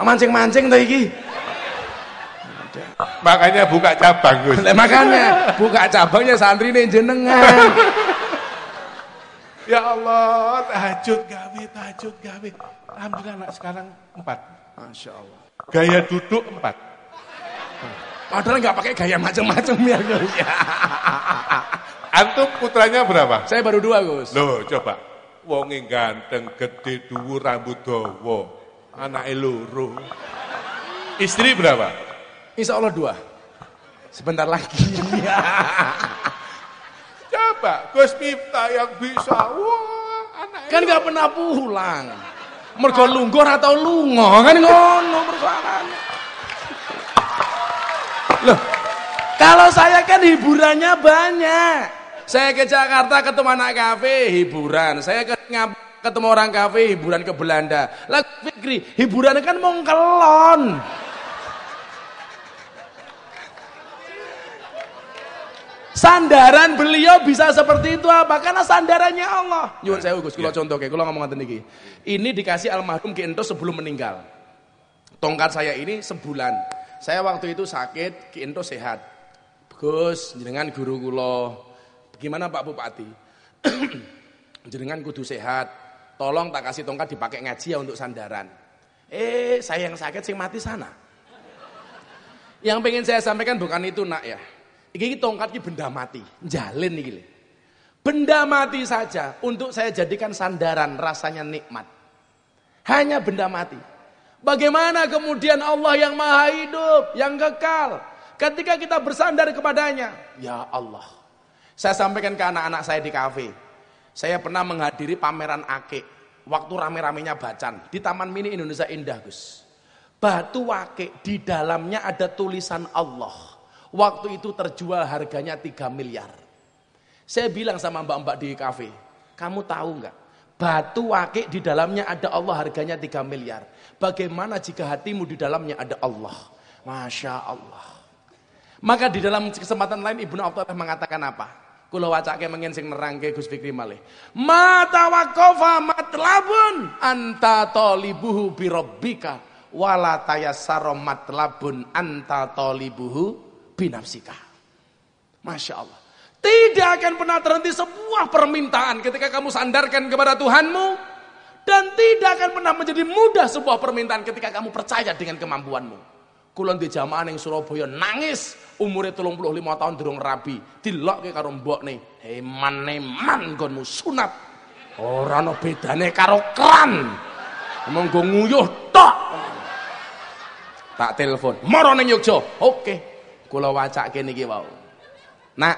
Mancing-mancing ta iki.
Makanya buka cabang, Gus.
Makanya buka cabangnya santri nih jenengan.
ya Allah, tahajud gawe, tahajud gawe. Alhamdulillah anak sekarang empat.
Masya Allah.
Gaya duduk empat.
Padahal nggak pakai gaya macam-macam ya Gus.
Antum putranya berapa?
Saya baru dua, Gus.
Loh, coba. Wonge ganteng, gede, dhuwur, rambut dawa. Anake loro. Istri berapa?
Insya Allah dua. Sebentar lagi.
coba, Gus Miftah yang bisa. Wah,
anak Kan gak pernah pulang. Mergo lunggur atau lungo kan ngono persoalannya. Loh, kalau saya kan hiburannya banyak. Saya ke Jakarta ketemu anak kafe hiburan. Saya ke ketemu orang kafe hiburan ke Belanda. Lah Fikri, hiburan kan mongkelon. Sandaran beliau bisa seperti itu apa? Karena sandarannya Allah. Nyuwun saya Gus, kula contoh kayak kula ngomong ngoten iki. Ini dikasih almarhum Ki Ento sebelum meninggal. Tongkat saya ini sebulan. Saya waktu itu sakit, Ki Ento sehat. Gus, jenengan guru kula Gimana Pak Bupati? Jenengan kudu sehat. Tolong tak kasih tongkat dipakai ngaji ya untuk sandaran. Eh, saya yang sakit sing mati sana. Yang pengen saya sampaikan bukan itu nak ya. Ini tongkat ini benda mati, jalin nih Benda mati saja untuk saya jadikan sandaran rasanya nikmat. Hanya benda mati. Bagaimana kemudian Allah yang maha hidup, yang kekal. Ketika kita bersandar kepadanya. Ya Allah. Saya sampaikan ke anak-anak saya di kafe. Saya pernah menghadiri pameran akik. Waktu rame-ramenya bacan. Di Taman Mini Indonesia Indah Gus. Batu akik di dalamnya ada tulisan Allah. Waktu itu terjual harganya 3 miliar. Saya bilang sama mbak-mbak di kafe. Kamu tahu nggak? Batu akik di dalamnya ada Allah harganya 3 miliar. Bagaimana jika hatimu di dalamnya ada Allah? Masya Allah. Maka di dalam kesempatan lain Ibnu Abdullah mengatakan apa? Kula wacake mengen sing nerangke Gus Fikri malih. Mata waqafa matlabun anta talibuhu bi rabbika wala tayassara matlabun anta talibuhu bi nafsika. Masya Allah. Tidak akan pernah terhenti sebuah permintaan ketika kamu sandarkan kepada Tuhanmu. Dan tidak akan pernah menjadi mudah sebuah permintaan ketika kamu percaya dengan kemampuanmu. Kula di jamaah ning Surabaya nangis umure 35 tahun durung rabi. Dilokke karo mbokne. Heman man gonmu sunat. Ora ana bedane karo kran. Monggo nguyuh tok. Tak telepon. Mara ning Yogya. Oke. Kula wacake niki wau. Nak,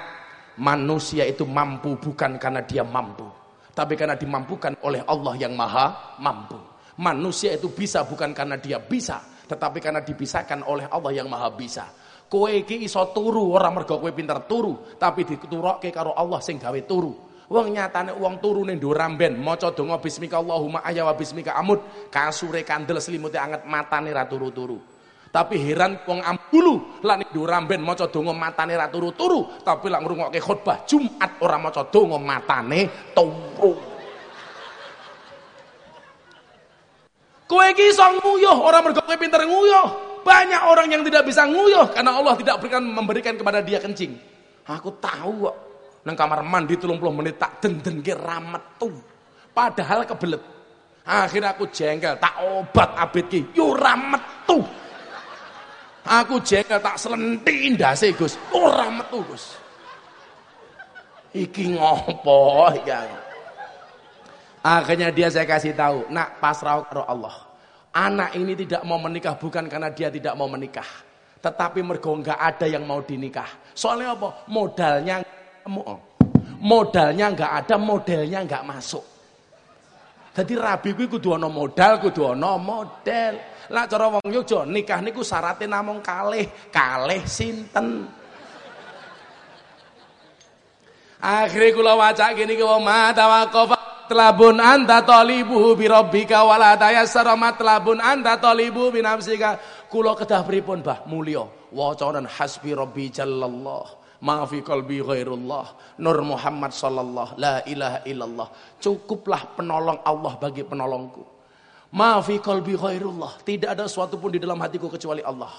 manusia itu mampu bukan karena dia mampu, tapi karena dimampukan oleh Allah yang Maha Mampu. Manusia itu bisa bukan karena dia bisa, tetapi karena dipisahkan oleh Allah yang Maha Bisa. Kowe iki iso turu ora mergo kowe pinter turu, tapi diturokke karo Allah sing gawe turu. Wong nyatane wong turu ning Duramben maca donga bismika Allahumma ayya wa bismika amut, kasure kandel selimute anget matane ra turu-turu. Tapi heran wong ambulu lan Duramben maca donga matane ra turu-turu, tapi lak ngrungokke khotbah Jumat ora maca donga matane turu. Kowe iki iso nguyuh ora mergo kowe pinter nguyuh. Banyak orang yang tidak bisa nguyuh karena Allah tidak berikan memberikan kepada dia kencing. Aku tahu kok. Nang kamar mandi 30 menit tak denden ke ramet tuh. Padahal kebelet. Akhirnya aku jengkel, tak obat abit ki, yo ramet tuh. Aku jengkel tak selentin ndase Gus. Ora metu Gus. Iki ngopo ya. Akhirnya dia saya kasih tahu, nak pasrah karo Allah. Anak ini tidak mau menikah bukan karena dia tidak mau menikah. Tetapi mergo enggak ada yang mau dinikah. Soalnya apa? Modalnya modalnya enggak ada, modelnya enggak masuk. Jadi rabi kuwi kudu ana modal, kudu ana model. Lah cara wong Yogya nikah niku syaratnya namung kalih, kalih sinten. Akhirnya kula waca gini ke wong mata matlabun anta talibuhu bi rabbika wala tayassara matlabun anta talibu bi nafsika. Kula kedah pripun Mbah mulya? Wacanan hasbi rabbi jallallah ma fi qalbi ghairullah nur Muhammad sallallahu la ilaha illallah. Cukuplah penolong Allah bagi penolongku. Ma fi qalbi ghairullah tidak ada sesuatu pun di dalam hatiku kecuali Allah.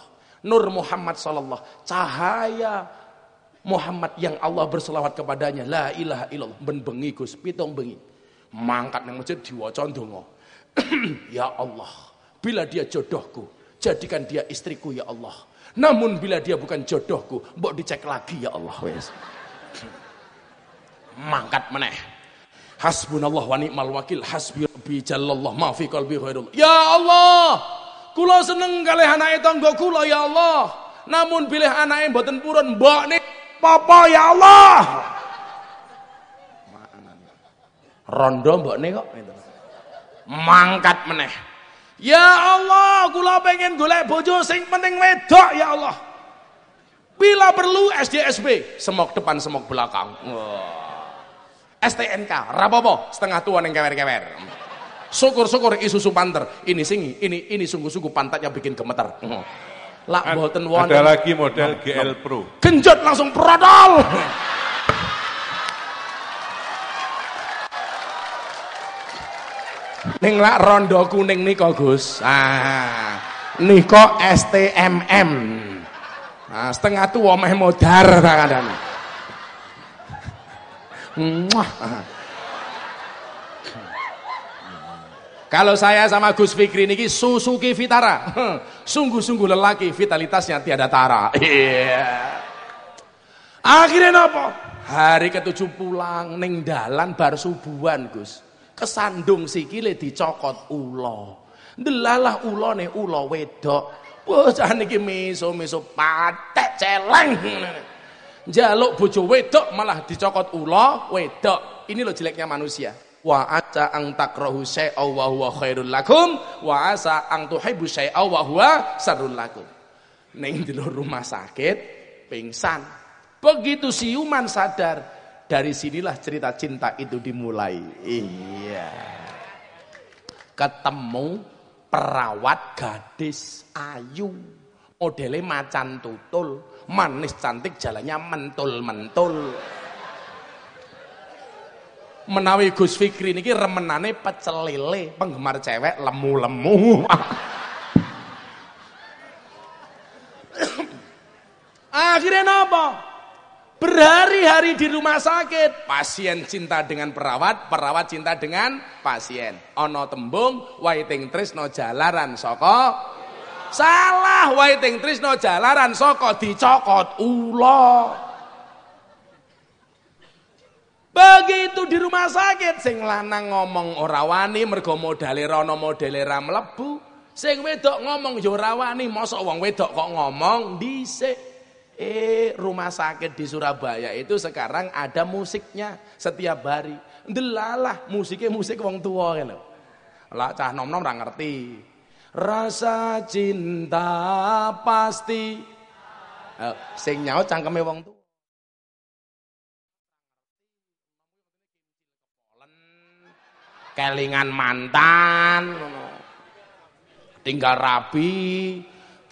Nur Muhammad sallallahu cahaya Muhammad yang Allah berselawat kepadanya la ilaha illallah. Ben bengi Gus pitung bengi mangkat nang masjid diwaca ndonga. ya Allah, bila dia jodohku, jadikan dia istriku ya Allah. Namun bila dia bukan jodohku, mbok dicek lagi ya Allah wes. Mangkat meneh. Hasbunallah wa ni'mal wakil, hasbi rabbi jallallah ma fi qalbi khairul. Ya Allah, kula seneng kalih anake tangga kula ya Allah. Namun bilih anake mboten purun, mbok nih papa ya Allah. Rondo mbokne kok. Mangkat meneh. Ya Allah kula pengen golek bojo sing penting wedok ya Allah. Bila perlu SDSB semok depan semok belakang. STNK rapopo setengah tua neng kewer-kewer. Syukur-syukur isusu panter. Ini singi ini ini sungguh-sungguh pantatnya bikin gemeter.
Lak boten wonten. ada lagi model GL Pro.
Genjot langsung prodol Ning lak rondo kuning nika Gus. Ah. Nika STMM. Ah, setengah tua meh modar kadang. Kalau saya sama Gus Fikri niki Suzuki Vitara. Sungguh-sungguh lelaki, vitalitasnya tiada tara. Iya. Akhirnya apa? Hari ketujuh pulang ning dalan bar subuhan, Gus kesandung sikile dicokot ula. Delalah ulane ula wedok. Bocah niki meso-meso patek celeng. Jaluk bojo wedok malah dicokot ula wedok. Ini loh jeleknya manusia. Wa asa ang takrahu syai'a wa huwa khairul lakum wa asa ang tuhibbu syai'a wa huwa sarrul lakum. Ning rumah sakit pingsan. Begitu siuman sadar, dari sinilah cerita cinta itu dimulai. Iya. Ketemu perawat gadis ayu. Modelnya macan tutul. Manis cantik jalannya mentul-mentul. Menawi Gus Fikri niki remenane pecel lele, penggemar cewek lemu-lemu. Akhirnya apa? Berhari-hari di rumah sakit, pasien cinta dengan perawat, perawat cinta dengan pasien. Ono tembung waiting trisno jalaran soko Salah wae ting trisno jalaran saka dicokot ula. Begitu di rumah sakit sing lanang ngomong ora wani mergo modale rono modele ra mlebu. Sing wedok ngomong yo ora wani, mosok wong wedok kok ngomong dhisik. Eh rumah sakit di Surabaya itu sekarang ada musiknya setiap hari. Delalah musiknya musik wong tua kan Lah cah nom-nom ora ngerti. Rasa cinta pasti eh, sing nyaut cangkeme wong tua. Kelingan mantan tinggal rapi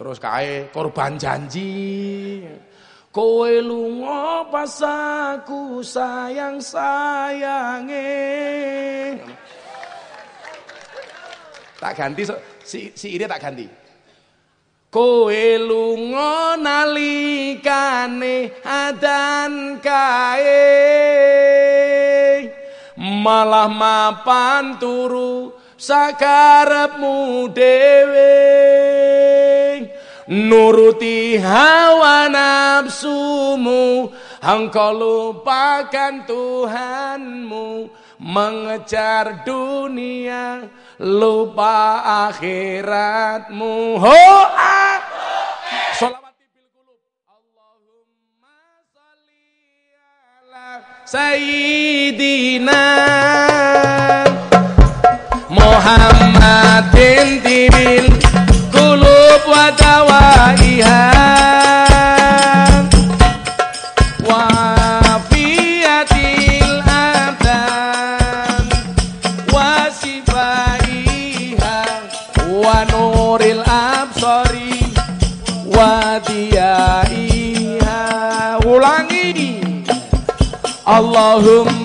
Terus kae korban janji. Kowe lunga pas aku sayang sayange. Tak ganti si si ini tak ganti. Kowe lunga nalikane adan kae malah mapan turu sakarepmu dhewe. Nuruti hawa nafsumu engkau lupakan Tuhanmu. Mengejar dunia lupa akhiratmu. Ho ah. Sayyidina Muhammadin tibil kulub wa dawaiha wa fiyatil abdan wa sifaiha wa nuril absari wa diyaiha. Ulangi. Allahumma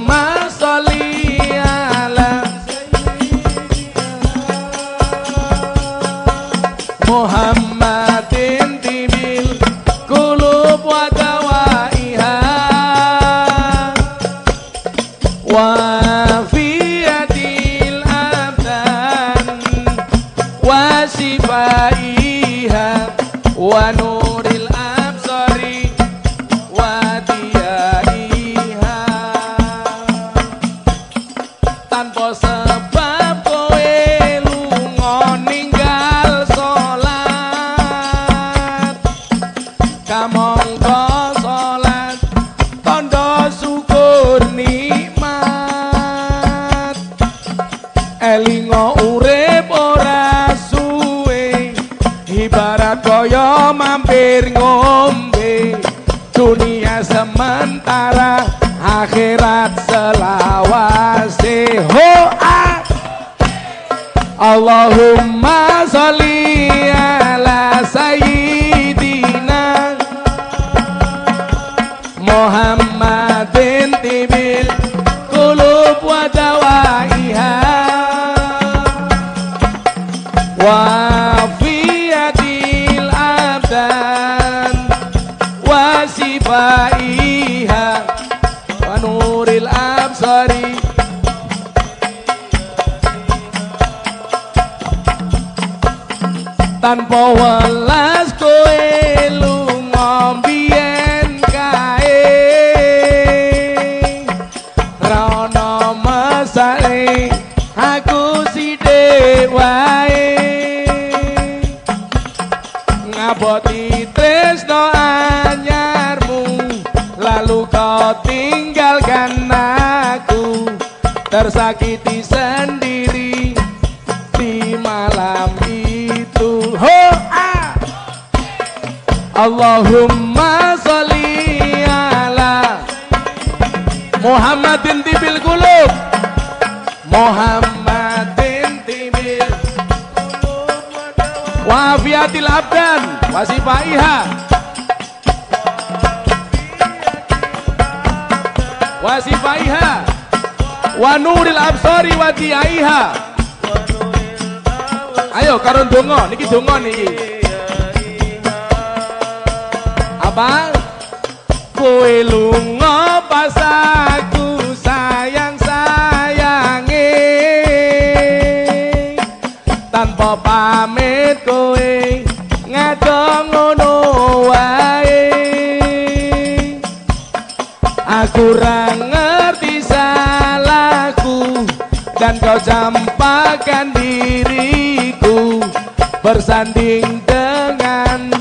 bersanding dengan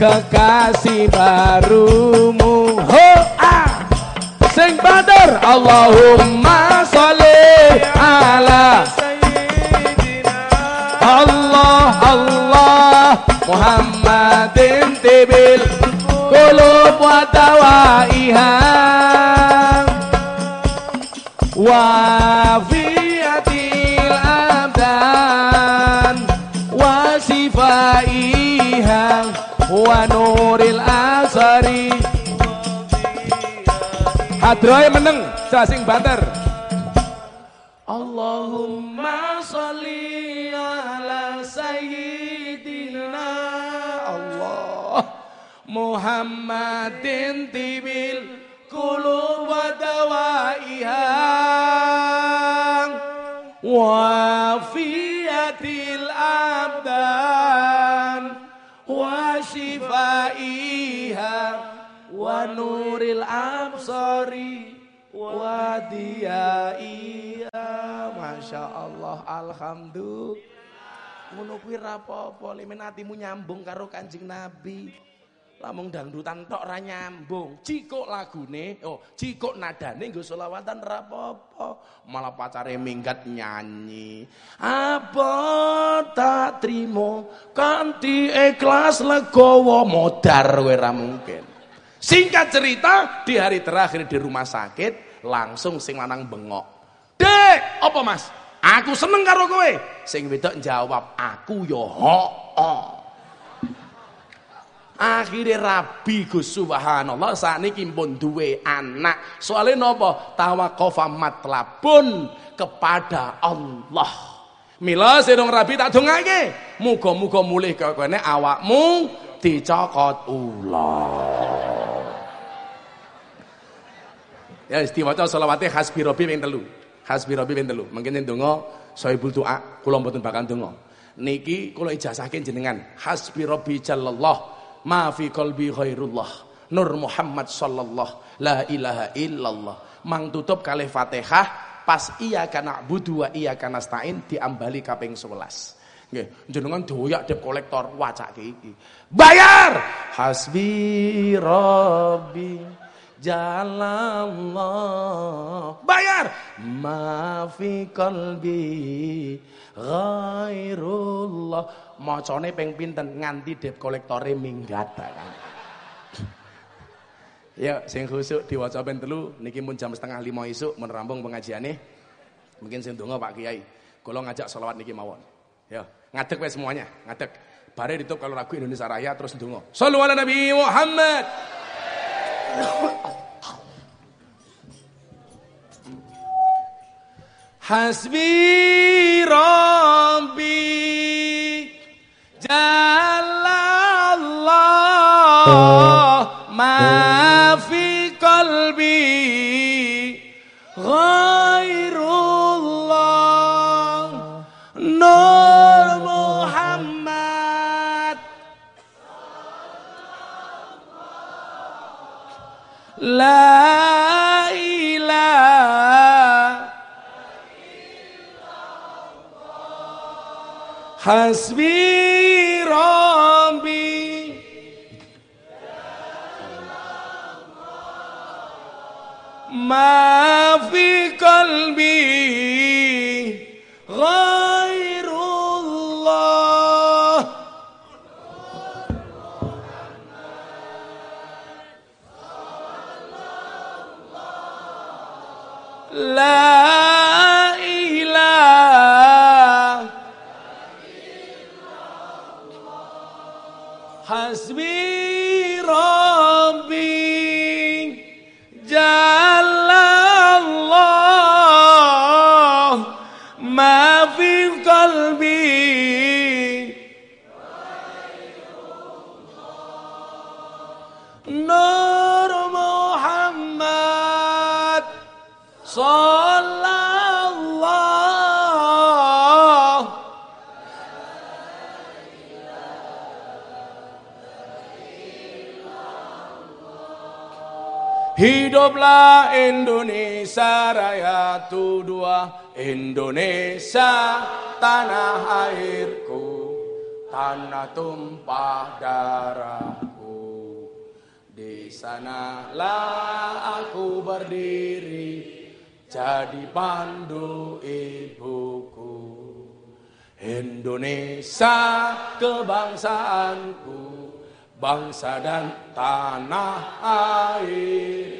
kekasih barumu. Ho ah. Sing badar Allahumma sholli ala Allah Allah Muhammadin tibil kulub wa tawaiha. Wa Hadroy meneng sasing banter Allahumma sholli ala sayyidina Allah. Muhammadin tibil kulub wa dawaiha. Wa fiyatil abdan wa shifaiha wa nuril absari wa diyaiha Masya Allah Alhamdulillah ngono kuwi rapopo limen atimu nyambung karo Kanjeng Nabi Lamung dangdutan tok ra nyambung. Cikuk lagune, oh, cikuk nadane nggo selawatan ra apa-apa. Malah pacare minggat nyanyi. Apa tak trimo kanthi ikhlas legowo modar kowe ra mungkin. Singkat cerita, di hari terakhir di rumah sakit, langsung sing lanang bengok. Dek, apa Mas? Aku seneng karo kowe. Sing wedok jawab, aku yo ho. -oh. Akhirnya Rabi Gus Subhanallah saat ini pun duwe anak. Soalnya nopo tawakofa matlabun kepada Allah. Mila sedong Rabi tak dongake. Muga-muga mulih kene awakmu dicokot ulah. Ya istiwaca selawate hasbi rabbi ping telu. Hasbi rabbi ping telu. Mungkin ndonga sahibul doa kula mboten bakal ndonga. Niki kula ijazahke jenengan. Hasbi rabbi jallallah ma fi qalbi khairullah Nur Muhammad sallallahu la ilaha illallah. Mang tutup kali Fatihah pas iya kana budu wa iya kana stain diambali kaping 11 nggih jenengan doyak dep kolektor wacake iki. Bayar! Hasbi rabbi jalallah bayar ma fi qalbi ghairullah macane ping pinten nganti debt kolektore minggat Ya, sing khusuk diwaca ben telu niki mun jam setengah lima isuk mun rampung pengajiane. Mungkin sing donga Pak Kiai. Kula ngajak selawat niki mawon. Ya, ngadeg wis semuanya, ngadeg. Bare ditutup kalau lagu Indonesia Raya terus donga. Shallu ala Nabi Muhammad. Hasbi Rabbi Jalla Allah oh. لا إله حسبي ربي. ما في قلبي Indonesia Raya tu dua Indonesia tanah airku tanah tumpah darahku. Di sanalah aku berdiri, jadi pandu ibuku. Indonesia kebangsaanku, bangsa dan tanah airku.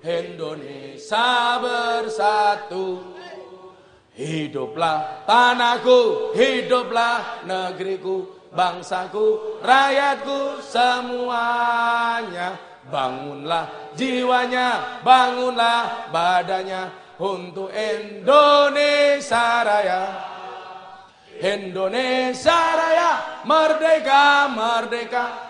Indonesia bersatu. Hiduplah tanahku, hiduplah negeriku, bangsaku, rakyatku semuanya. Bangunlah jiwanya, bangunlah badannya untuk Indonesia Raya. Indonesia Raya, merdeka, merdeka,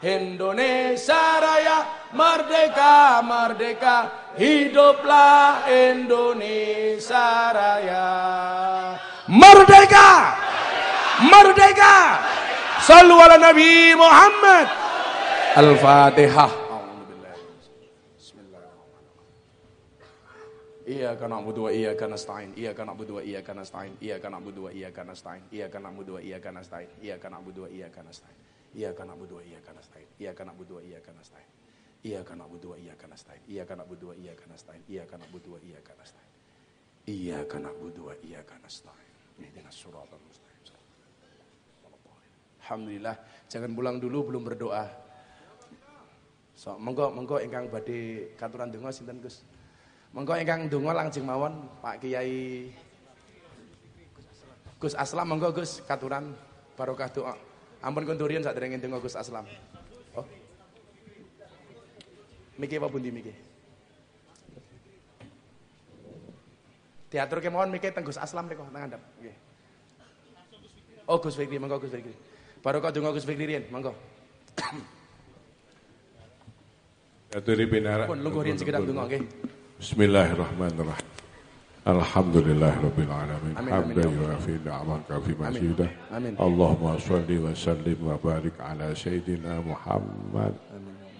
Indonesia Raya, merdeka, merdeka, hiduplah Indonesia Raya. Merdeka! Merdeka! Sallu ala Nabi Muhammad. Al-Fatihah. Iyyaka na'budu wa iyyaka nasta'in. Iyyaka na'budu wa iyyaka nasta'in. Iyyaka na'budu wa iyyaka nasta'in. Iyyaka na'budu wa iyyaka nasta'in. Iyyaka na'budu wa iyyaka nasta'in. Iyyaka na'budu wa iyyaka nasta'in. Iyyaka na'budu wa iyyaka nasta'in. Iyyaka na'budu wa iyyaka nasta'in. Iyyaka na'budu wa iyyaka nasta'in. Iyyaka na'budu wa iyyaka nasta'in. Iyyaka na'budu wa iyyaka nasta'in. Ihdinas siratal mustaqim. Alhamdulillah, jangan pulang dulu belum berdoa. So, monggo monggo ingkang badhe katuran donga sinten Gus? Monggo ingkang donga langsung mawon Pak Kiai Gus Aslam monggo Gus katuran barokah doa. Ampun kondurian sak derenge donga Gus Aslam. Oh. Miki apa pundi miki? Diatur kemawon miki teng Gus Aslam niku nang. Nggih. Oh Gus Fikri monggo Gus Fikri. Barokah donga Gus Fikri riyen monggo.
Aturi binara.
Pun lungguh riyen sekedap donga nggih.
Bismillahirrahmanirrahim. Alhamdulillah Rabbil Alamin.
Amin, amin,
Hamdan
ya
yuafi masjidah. Allahumma salli wa sallim wa barik ala Sayyidina Muhammad.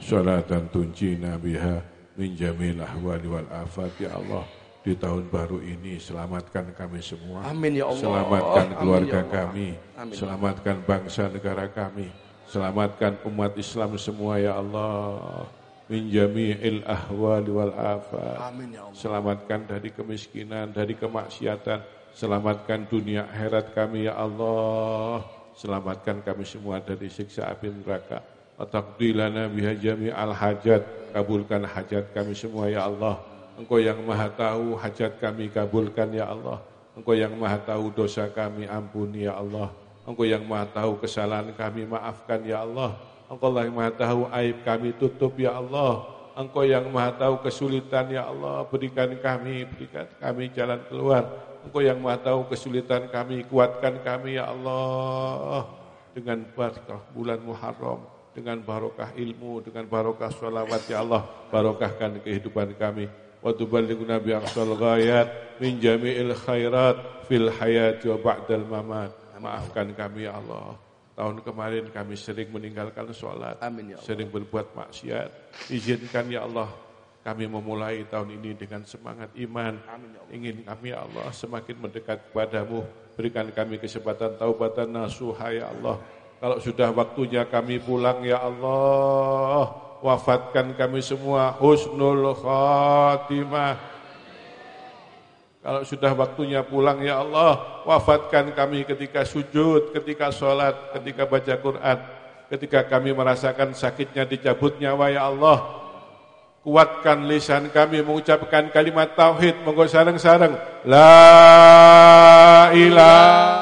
Salatan tunjina biha min jamil ahwali wal afat. Ya Allah di tahun baru ini selamatkan kami semua.
Amin, ya Allah.
Selamatkan
Amin,
keluarga
ya Allah.
kami.
Amin.
Selamatkan bangsa negara kami. Selamatkan umat Islam semua ya Allah Min jami'il ahwali wal afat
Amin ya Allah.
Selamatkan dari kemiskinan, dari kemaksiatan. Selamatkan dunia akhirat kami ya Allah. Selamatkan kami semua dari siksa api neraka. Ataqdilana biha jami'al hajat. Kabulkan hajat kami semua ya Allah. Engkau yang maha tahu hajat kami kabulkan ya Allah. Engkau yang maha tahu dosa kami ampuni ya Allah. Engkau yang maha tahu kesalahan kami maafkan ya Allah. Engkau yang maha tahu aib kami tutup ya Allah. Engkau yang maha tahu kesulitan ya Allah. Berikan kami, berikan kami jalan keluar. Engkau yang maha tahu kesulitan kami, kuatkan kami ya Allah. Dengan barakah bulan Muharram, dengan barokah ilmu, dengan barokah sholawat ya Allah. Barokahkan kehidupan kami. Wa tuballighuna bi aqsal ghayat min jami'il khairat fil hayati wa ba'dal mamat. Maafkan kami ya Allah. Tahun kemarin kami sering meninggalkan sholat,
Amin, ya Allah.
sering berbuat maksiat. Izinkan ya Allah, kami memulai tahun ini dengan semangat iman. Ingin kami ya Allah semakin mendekat kepadamu. Berikan kami kesempatan taubatan nasuha ya Allah. Kalau sudah waktunya kami pulang ya Allah, wafatkan kami semua husnul khatimah. Kalau sudah waktunya pulang ya Allah, wafatkan kami ketika sujud, ketika sholat, ketika baca Quran, ketika kami merasakan sakitnya dicabut nyawa ya Allah. Kuatkan lisan kami mengucapkan kalimat tauhid, monggo sareng-sareng. La ilaha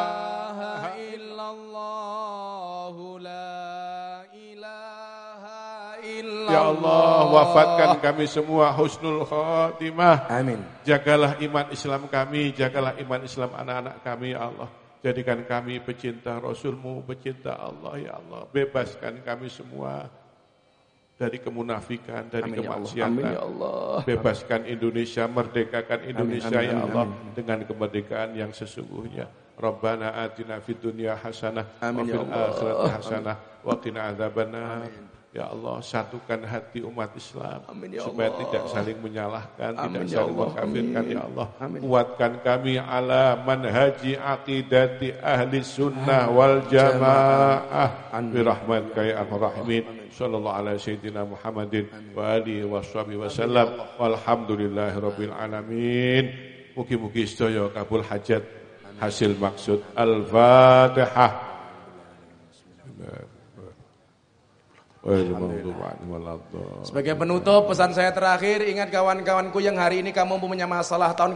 Ya Allah, wafatkan kami semua husnul khatimah.
Amin.
Jagalah iman Islam kami, jagalah iman Islam anak-anak kami ya Allah. Jadikan kami pecinta Rasulmu, pecinta Allah ya Allah. Bebaskan kami semua dari kemunafikan, dari
Amin ya Allah.
kemaksiatan.
Amin ya Allah.
Bebaskan Indonesia, merdekakan Indonesia
amin,
ya
amin,
Allah dengan kemerdekaan yang sesungguhnya. Rabbana atina fid dunya hasanah wa
Amin ya
fil
Allah.
akhirati hasanah wa qina adzabannar. Ya Allah, satukan hati umat Islam
Amin ya
supaya
Allah.
tidak saling menyalahkan,
Amin
tidak
ya
saling
Allah.
mengkafirkan
Amin.
ya Allah.
Amin.
Kuatkan kami ala manhaji aqidati ahli sunnah wal jamaah bi rahmatika ya arhamar rahimin. Sallallahu alaihi sayyidina Muhammadin wa alihi washabihi wasallam. Walhamdulillahi rabbil alamin. Mugi-mugi sedaya kabul hajat hasil maksud. Al-Fatihah.
Sebagai penutup pesan saya terakhir ingat kawan-kawanku yang hari ini kamu punya masalah tahun